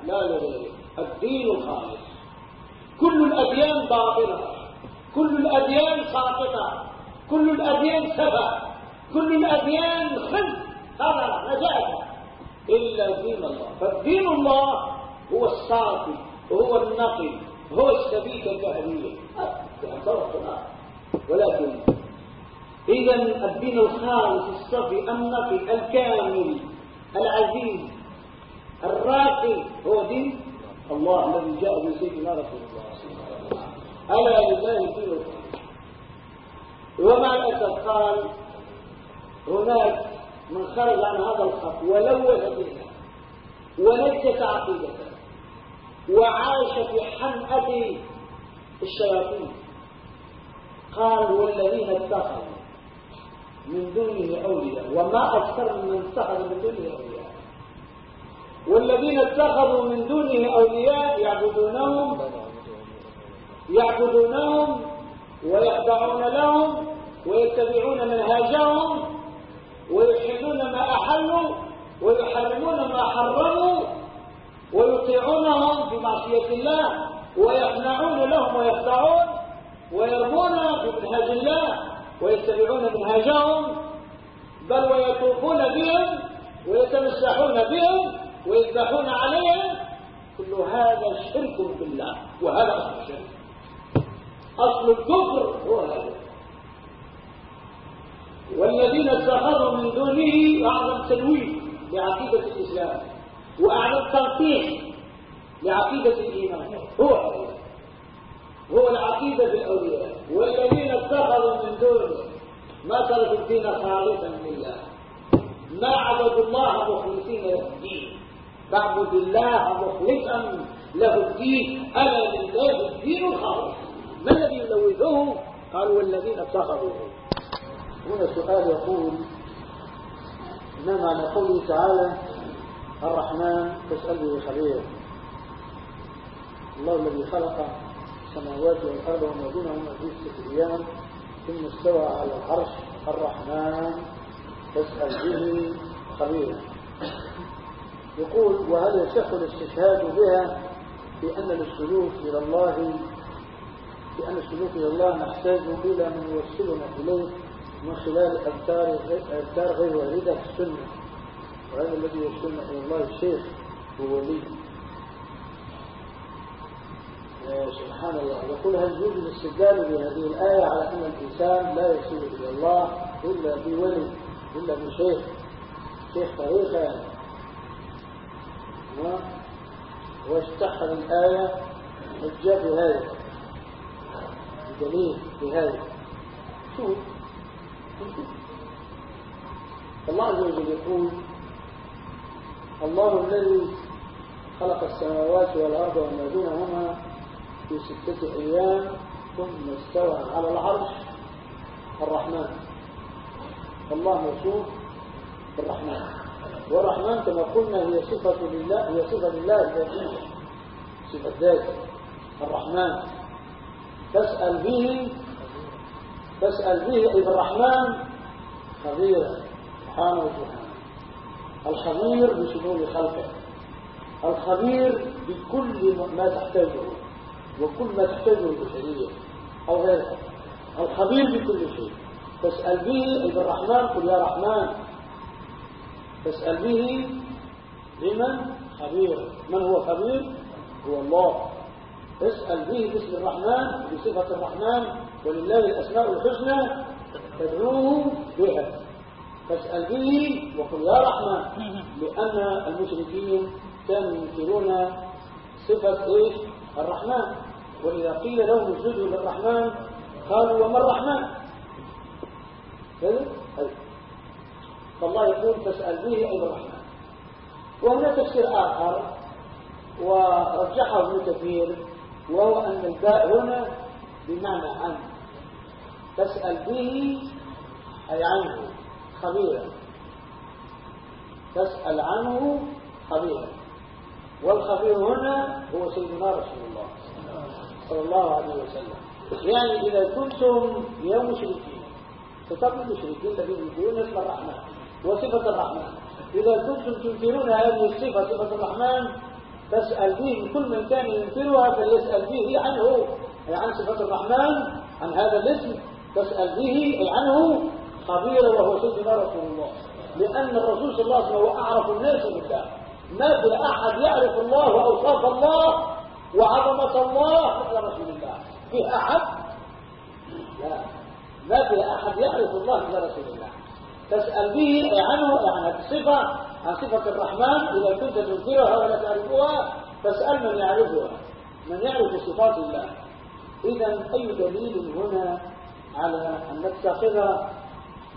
لا لغيره الدين الخالص كل الأديان باطلة. كل الأديان ساقطة. كل الأديان سبع. كل الأديان خزي هذا نجاة. إلا دين الله. فالدين الله هو الصافي وهو النقي. هو السبيل الجاهلية ولكن إذا الدين الخالص الصفي النقي الكامل العزيز الراقي هو دين الله الذي جاء من سيدنا رسول الله. ألا لله دين ومع الأسف قال هناك من خرج عن هذا الخط ولوث دينه ونجس عقيدته وعاش في حمأة الشياطين. قال والذين اتخذوا من دونه أولياء وما أكثر من اتخذ من دونه أولياء. والذين اتخذوا من دونه أولياء يعبدونهم يعبدونهم ويخضعون لهم ويتبعون منهاجهم ويحلون ما أحلوا ويحرمون ما حرموا ويطيعونهم في معصية الله ويقنعون لهم ويخدعون ويرمون بمنهاج الله ويتبعون منهاجهم بل ويطوفون بهم ويتمسحون بهم ويذبحون عليهم. كل هذا شرك بالله وهذا أصل الشرك. أصل الكفر هو هذا. والذين اتخذوا من دونه أعظم تنويه لعقيدة الإسلام. وأعلى تلقيح لعقيدة الإيمان. هو هو العقيدة بالأولياء. والذين اتخذوا من دونه ما تركوا الدين خالصا لله. ما عبدوا الله مخلصين له الدين. فاعبد الله مخلصا له الدين. ألا لله الدين الخالص. ما الذي يلوثه؟ قالوا والذين اتخذوا هنا سؤال يقول ما معنى قوله تعالى الرحمن تسأله خبير الله الذي خلق السماوات والأرض وما بينهما في ستة أيام ثم استوى على العرش الرحمن تسأل به خبيرا يقول وهل يصح الاستشهاد بها بأن السلوك إلى الله بأن السلوك إلى الله نحتاج إلى من يوصلنا إليه من خلال أذكار غير واردة في السنة؟ وهذا الذي يوصلنا إلى الله الشيخ هو ولي سبحان الله. يقول هل يجوز الاستدلال بهذه الآية على أن الإنسان لا يصل إلى الله إلا بولي إلا بشيخ؟ شيخ طريقة يعني. الآية حجة بهذا. بدليل بهذا. شوف. الله عز وجل يقول الله الذي خلق السماوات والأرض وما بينهما في ستة أيام ثم استوى على العرش الرحمن. الله موصوف بالرحمن. والرحمن كما قلنا هي صفة لله هي صفة لله. الذاتية صفة ذات. الرحمن. تسأل به تسأل به إذ الرحمن خبيرا. سبحانه وتعالى. الخبير بشمول خلقه. الخبير بكل ما تحتاجه وكل ما تحتاجه البشرية أو غيرها الخبير بكل شيء. تسأل به أي بالرحمن قل يا رحمن. تسأل به لمن؟ خبير. من هو خبير؟ هو الله. اسأل به باسم الرحمن بصفة الرحمن ولله الأسماء الحسنى تدعوه بها فاسأل به وقل يا رحمن. لأن المشركين كانوا ينكرون صفة إيش؟ الرحمن. وإذا قيل لهم اسجدوا للرحمن قالوا وما الرحمن؟ أيوة. فالله يقول فاسأل به أي الرحمن. وهنا تفسير آخر ورجحه ابن كثير وهو أن الباء هنا بمعنى عن. تسأل به أي عنه. خبيرا. تسأل عنه خبيرا. والخبير هنا هو سيدنا رسول الله صلى الله عليه وسلم. يعني إذا كنتم يا مشركين خطاب المشركين الذين ينكرون اسم الرحمن وصفة الرحمن. إذا كنتم تنكرون هذه الصفة صفة الرحمن فاسأل به كل من كان ينكرها فليسأل به عنه أي عن صفة الرحمن عن هذا الاسم تسأل به عنه خبيرا وهو سيدنا رسول الله. لأن الرسول صلى الله عليه وسلم هو أعرف الناس بالله. ما في أحد يعرف الله وأوصاف الله وعظمة الله مثل رسول الله. في أحد؟ لا. ما في أحد يعرف الله مثل رسول الله. تسأل به عنه عن الصفة عن صفة الرحمن. إذا كنت تنكرها ولا تعرفها فاسأل من يعرفها. من يعرف صفات الله. إذا أي دليل هنا على أن نتخذ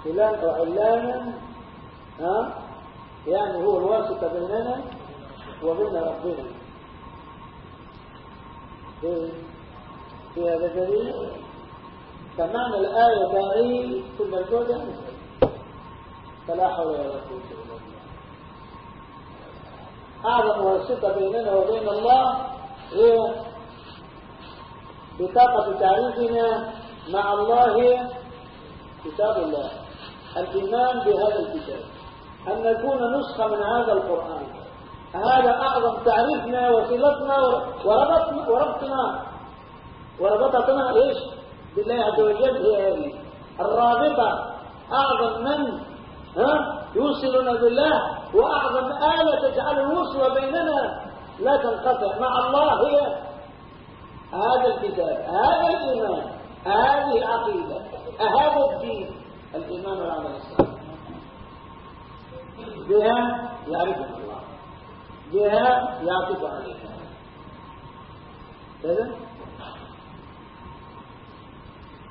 فلان أو علانا ها؟ يعني هو الواسطة بيننا وبين ربنا. في, في هذا دليل. فمعنى الآية داعي الجهد يعني. فلا حول ولا قوة إلا بالله. أعظم واسطة بيننا وبين الله هي بطاقة تعريفنا مع الله كتاب الله. الإيمان بهذا الكتاب. أن نكون نسخة من هذا القرآن. هذا أعظم تعريفنا وصلتنا وربطنا وربطنا. وربطتنا إيش؟ بالله عز وجل هي هذه. الرابطة أعظم من؟ ها؟ يوصلنا بالله. وأعظم آلة تجعل الوصل بيننا لا تنقطع. مع الله هي هذا الكتاب هذا الإيمان هذه العقيدة هذا الدين. الإيمان والعمل الصالح. بها يعرفنا الله بها يعطف عليها كذا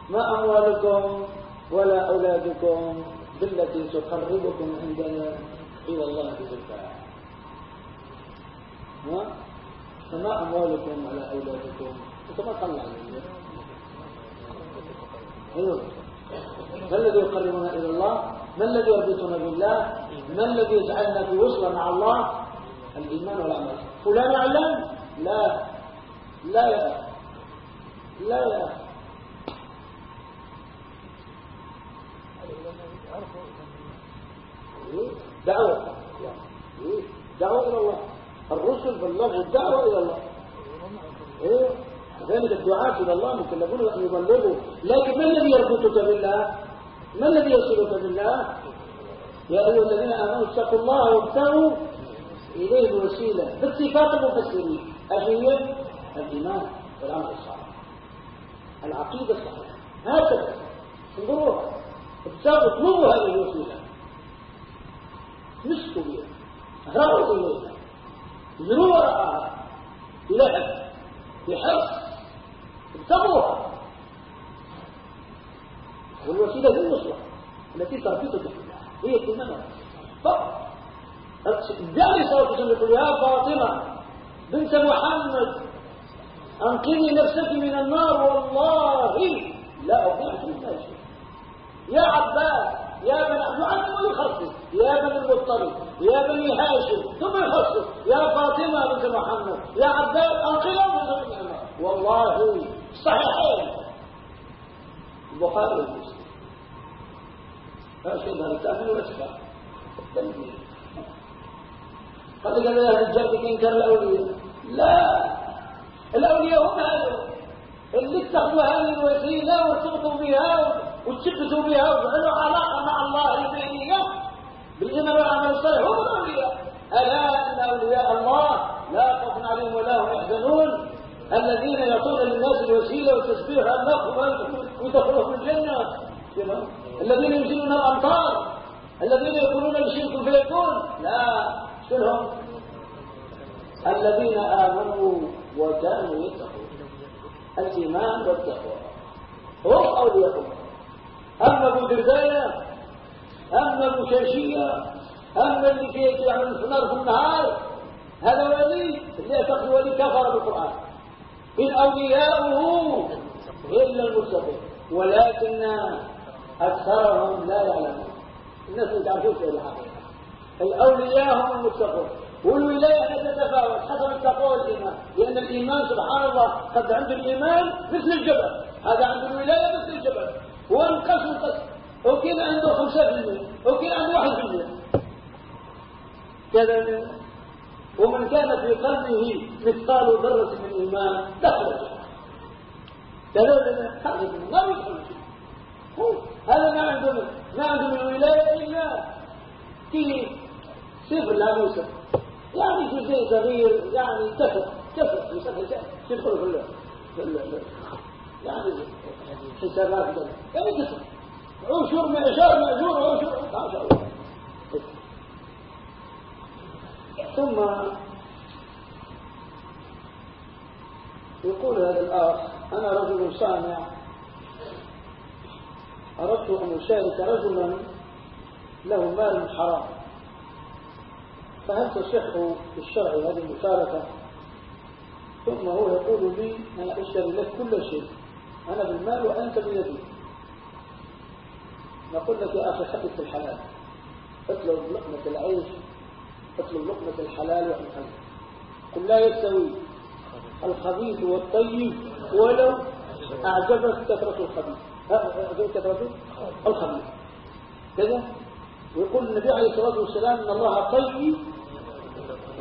ما أموالكم ولا أولادكم بالتي تقربكم عندنا إلى الله زلفى فما أموالكم ولا أولادكم؟ كما قال عليه أيوه. ما الذي يقربنا إلى الله؟ ما الذي يربطنا بالله؟ ما الذي يجعلنا في وصلة مع الله؟ الإيمان والعمل فلان يعلم لا. لا يا لا يا دعوة. دعوة إلى الله. الرسل بلغوا الدعوة إلى الله. إيه؟ ذلك الدعاة إلى الله مكلفون أن يبلغوا لكن ما الذي يربطك بالله؟ ما الذي يصلك بالله؟ يا أيها الذين آمنوا اتقوا الله وابتغوا إليه الوسيلة. باتفاق المفسرين. أهي الإيمان والعمل الصالح. العقيدة الصحيحة. هكذا. انظروها ابتغوا اطلبوا هذه الوسيلة. مسكوا بها. اهربوا إليها. اجروا وراءها. بلهب بحرص. ابتغوها والوسيلة هي النصرة. التي تربطك بالله هي الإيمان فقط جاء صوت يقول يا فاطمة بنت محمد أنقذي نفسك من النار والله لا أطيعك من شيء يا عباس يا بن يعلم ويخصص يا بني المطلب يا بني هاشم ثم يخصص يا فاطمة بنت محمد يا عباس أنقذوا من النار. والله صحيحين البخاري ومسلم شيء هذا التأمل والإسلام قد قال له الجرد إنكار الأولياء. لا. الأولياء هم هذول اللي اتخذوا هذه الوسيلة وارتبطوا بها وتشبثوا بها وجعلوا علاقة مع الله البينية بالإيمان والعمل الصالح هم الأولياء. ألا أن أولياء الله لا خوف عليهم ولا هم يحزنون؟ الذين يعطون للناس الوسيلة والتسبيح اللقب ويدخلهم الجنة. الذين ينزلون الأمطار. الذين يقولون لشرك فيكون لا شنهم؟ الذين آمنوا وكانوا يتقون. الإيمان والتقوى. هم أولياء الله أما أبو درداية أما أبو شاشية أما اللي كي يعمل في النار في النهار هذا ولي اللي يعتقد ولي كفر بالقرآن. أولياؤه إلا المتقين ولكن أكثرهم لا يعلمون. الناس ما تعرفوش الحقيقة الأولياء هم المتقون. والولاية تتفاوت حسب التقوى والإيمان. لأن الإيمان سبحان الله قد عند الإيمان مثل الجبل. هذا عند الولاية مثل الجبل. وانقسم انقسم وكان عنده خمسة في المية وكان عنده واحد في المية كذا ومن كان في قلبه مثقال ذرة من إيمان. دخل الجنة. هذا ما يدخل هذا ما عنده ما عنده من الولاية إلا في صفر لا موسى يعني جزء صغير يعني كسر كسر يسمى تدخل في يعني حسابات يعني كسر عشر معشار مأجور عشر ما شاء الله ثم يقول هذا الآخ أنا رجل صانع. أردت أن أشارك رجلا له مال حرام. فهل تصح في الشرع هذه المشاركة؟ ثم هو يقول لي أنا أشتري لك كل شيء. أنا بالمال وأنت بيدي. نقول لك يا أخي في الحلال. اطلب لقمة العيش. اطلب لقمة الحلال والحلال قل لا يستوي الخبيث والطيب ولو أعجبك كثرة الخبيث. كثرة الخبيث؟ كذا ويقول النبي عليه الصلاة والسلام إن الله طيب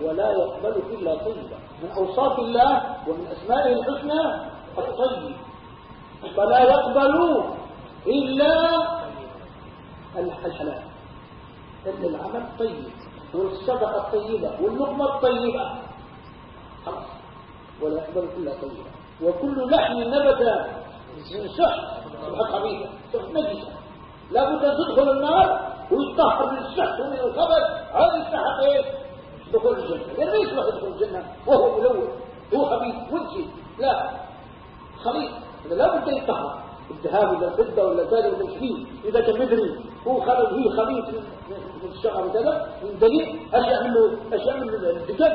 ولا يقبل إلا طيبا. من أوصاف الله ومن أسمائه الحسنى الطيب. فلا يقبل إلا الحلال. إلا العمل طيب. والصدقة الطيبة واللقمة الطيبة. خلاص. يقبل إلا طيبا وكل لحم نبت من خبيثة. سحت نجسة. لابد أن تدخل النار ويطهر من السحت ومن الخبث. هذا يستحق إيه؟ دخول الجنة. لأنه يسمح يدخل الجنة. وهو ملون. هو خبيث. وجهي. لا. خبيث. لا بد يطهر. الذهاب ولا الفضة ولا ذلك ولا الشيء إذا كان مدري. هو خبيث. الشعر وكذا دليل إيش يعمل له إيش يعمل له الذكر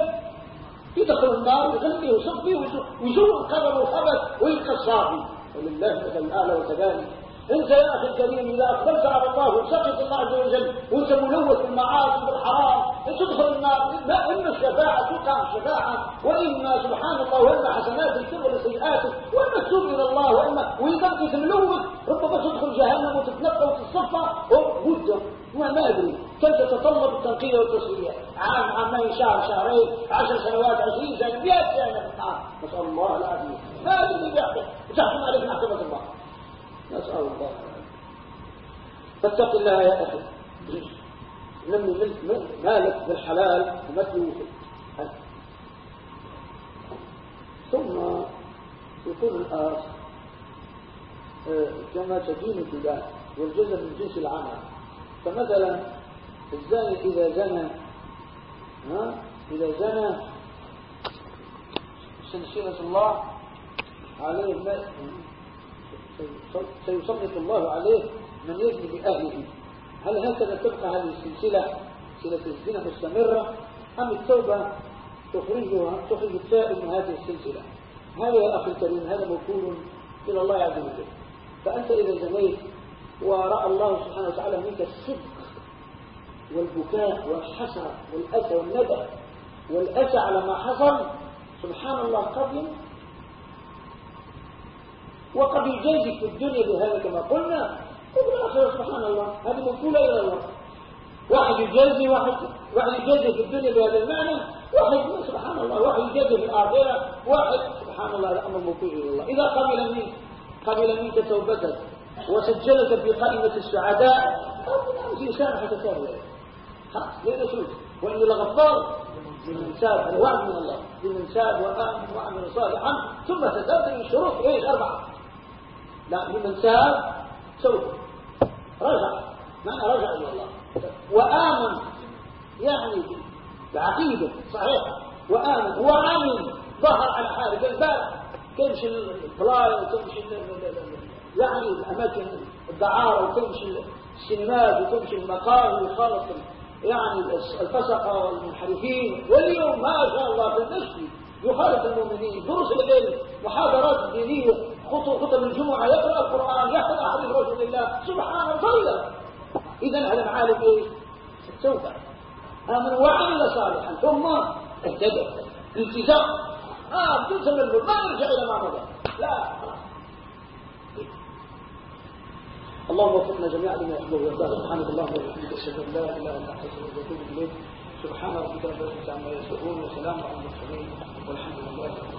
يدخل النار ويغلي ويصفي ويزور القبر والخبث ويلقى الصافي ولله مثل الاعلى وكذلك انت يا أخي الكريم اذا اقبلت على الله وسقط الله عز وجل وانت ملوث بالمعاصي بالحرام تدخل النار لا اما الشفاعة تقع الشفاعه واما سبحان الله واما حسنات ولا سيئاتك واما تتوب إلى الله واما وإذا كنت ملوث ربما تدخل جهنم وتتنقى وتتصفى وبد ما ما أدري. كم تتطلب التنقية والتصفيه عام عامين شهر شهرين عشر سنوات عشرين سنة 100 سنة. نسال الله العافيه هذا اللي بيحكم وتحكم عليك محكمة الله. نسأل الله. فاتق الله يا أخي. نمي مالك بالحلال وما ثم يقول الآخر آه، كما تدين البلاد والجزء من جنس العمل. فمثلا الزاني إذا زنى ها إذا زنى سلسلة الله عليه سيسلط الله عليه من يزني بأهله هل هكذا تبقى هذه السلسلة؟ سلسلة الزنا مستمرة أم التوبة تخرجها تخرج التائب من هذه السلسلة؟ هذا يا أخي الكريم هذا موكول إلى الله عز وجل. فأنت إذا زنيت ورأى الله سبحانه وتعالى منك الصدق والبكاء والحسرة والأسى والندى والأسى على ما حصل سبحان الله قبل وقد يجازي في الدنيا بهذا كما قلنا. وفي الآخرة سبحان الله هذه موكولة إلى الله. واحد يجازي واحد واحد يجازي في الدنيا بهذا المعنى. واحد سبحان الله واحد يجازي في الآخرة. واحد سبحان الله الأمر موكول إلى الله. إذا قبل منك قبل منك توبتك وسجلك في قائمة السعداء في سامحة تابع خلاص لين شوف وإني لغفار لمن ساب هذا وعد من الله. لمن ساب وآمن وعمل صالحا ثم تتابع الشروط إيش أربعة لا لمن ساب سوف. رجع. معنى رجع إلى الله. وآمن. يعني العقيدة صحيحة. وآمن. وعمل ظهر على حاله البارح تمشي الفلاي وتمشي يعني الأماكن الدعارة وتمشي السينمات وتمشي المقاهي ويخالط يعني الفسقة والمنحرفين. واليوم ما شاء الله في المسجد يخالط المؤمنين. دروس العلم محاضرات دينية خطب الجمعة يقرأ القرآن يحفظ أحاديث رسول الله. سبحان الله. إذا هذا معالم إيه؟ سوف. آمن وعمل صالحا. ثم اهتدى الالتزام آه بدون تملل ما نرجع إلى ما مضى. لا. اللهم وفقنا جميعا لما يحبه ويرضاه. سبحانك اللهم وبحمدك أشهد أن لا إله إلا أنت أستغفرك وأتوب إليك. سبحان ربك رب العزة عما يصفون وسلام على المرسلين. والحمد لله رب العالمين.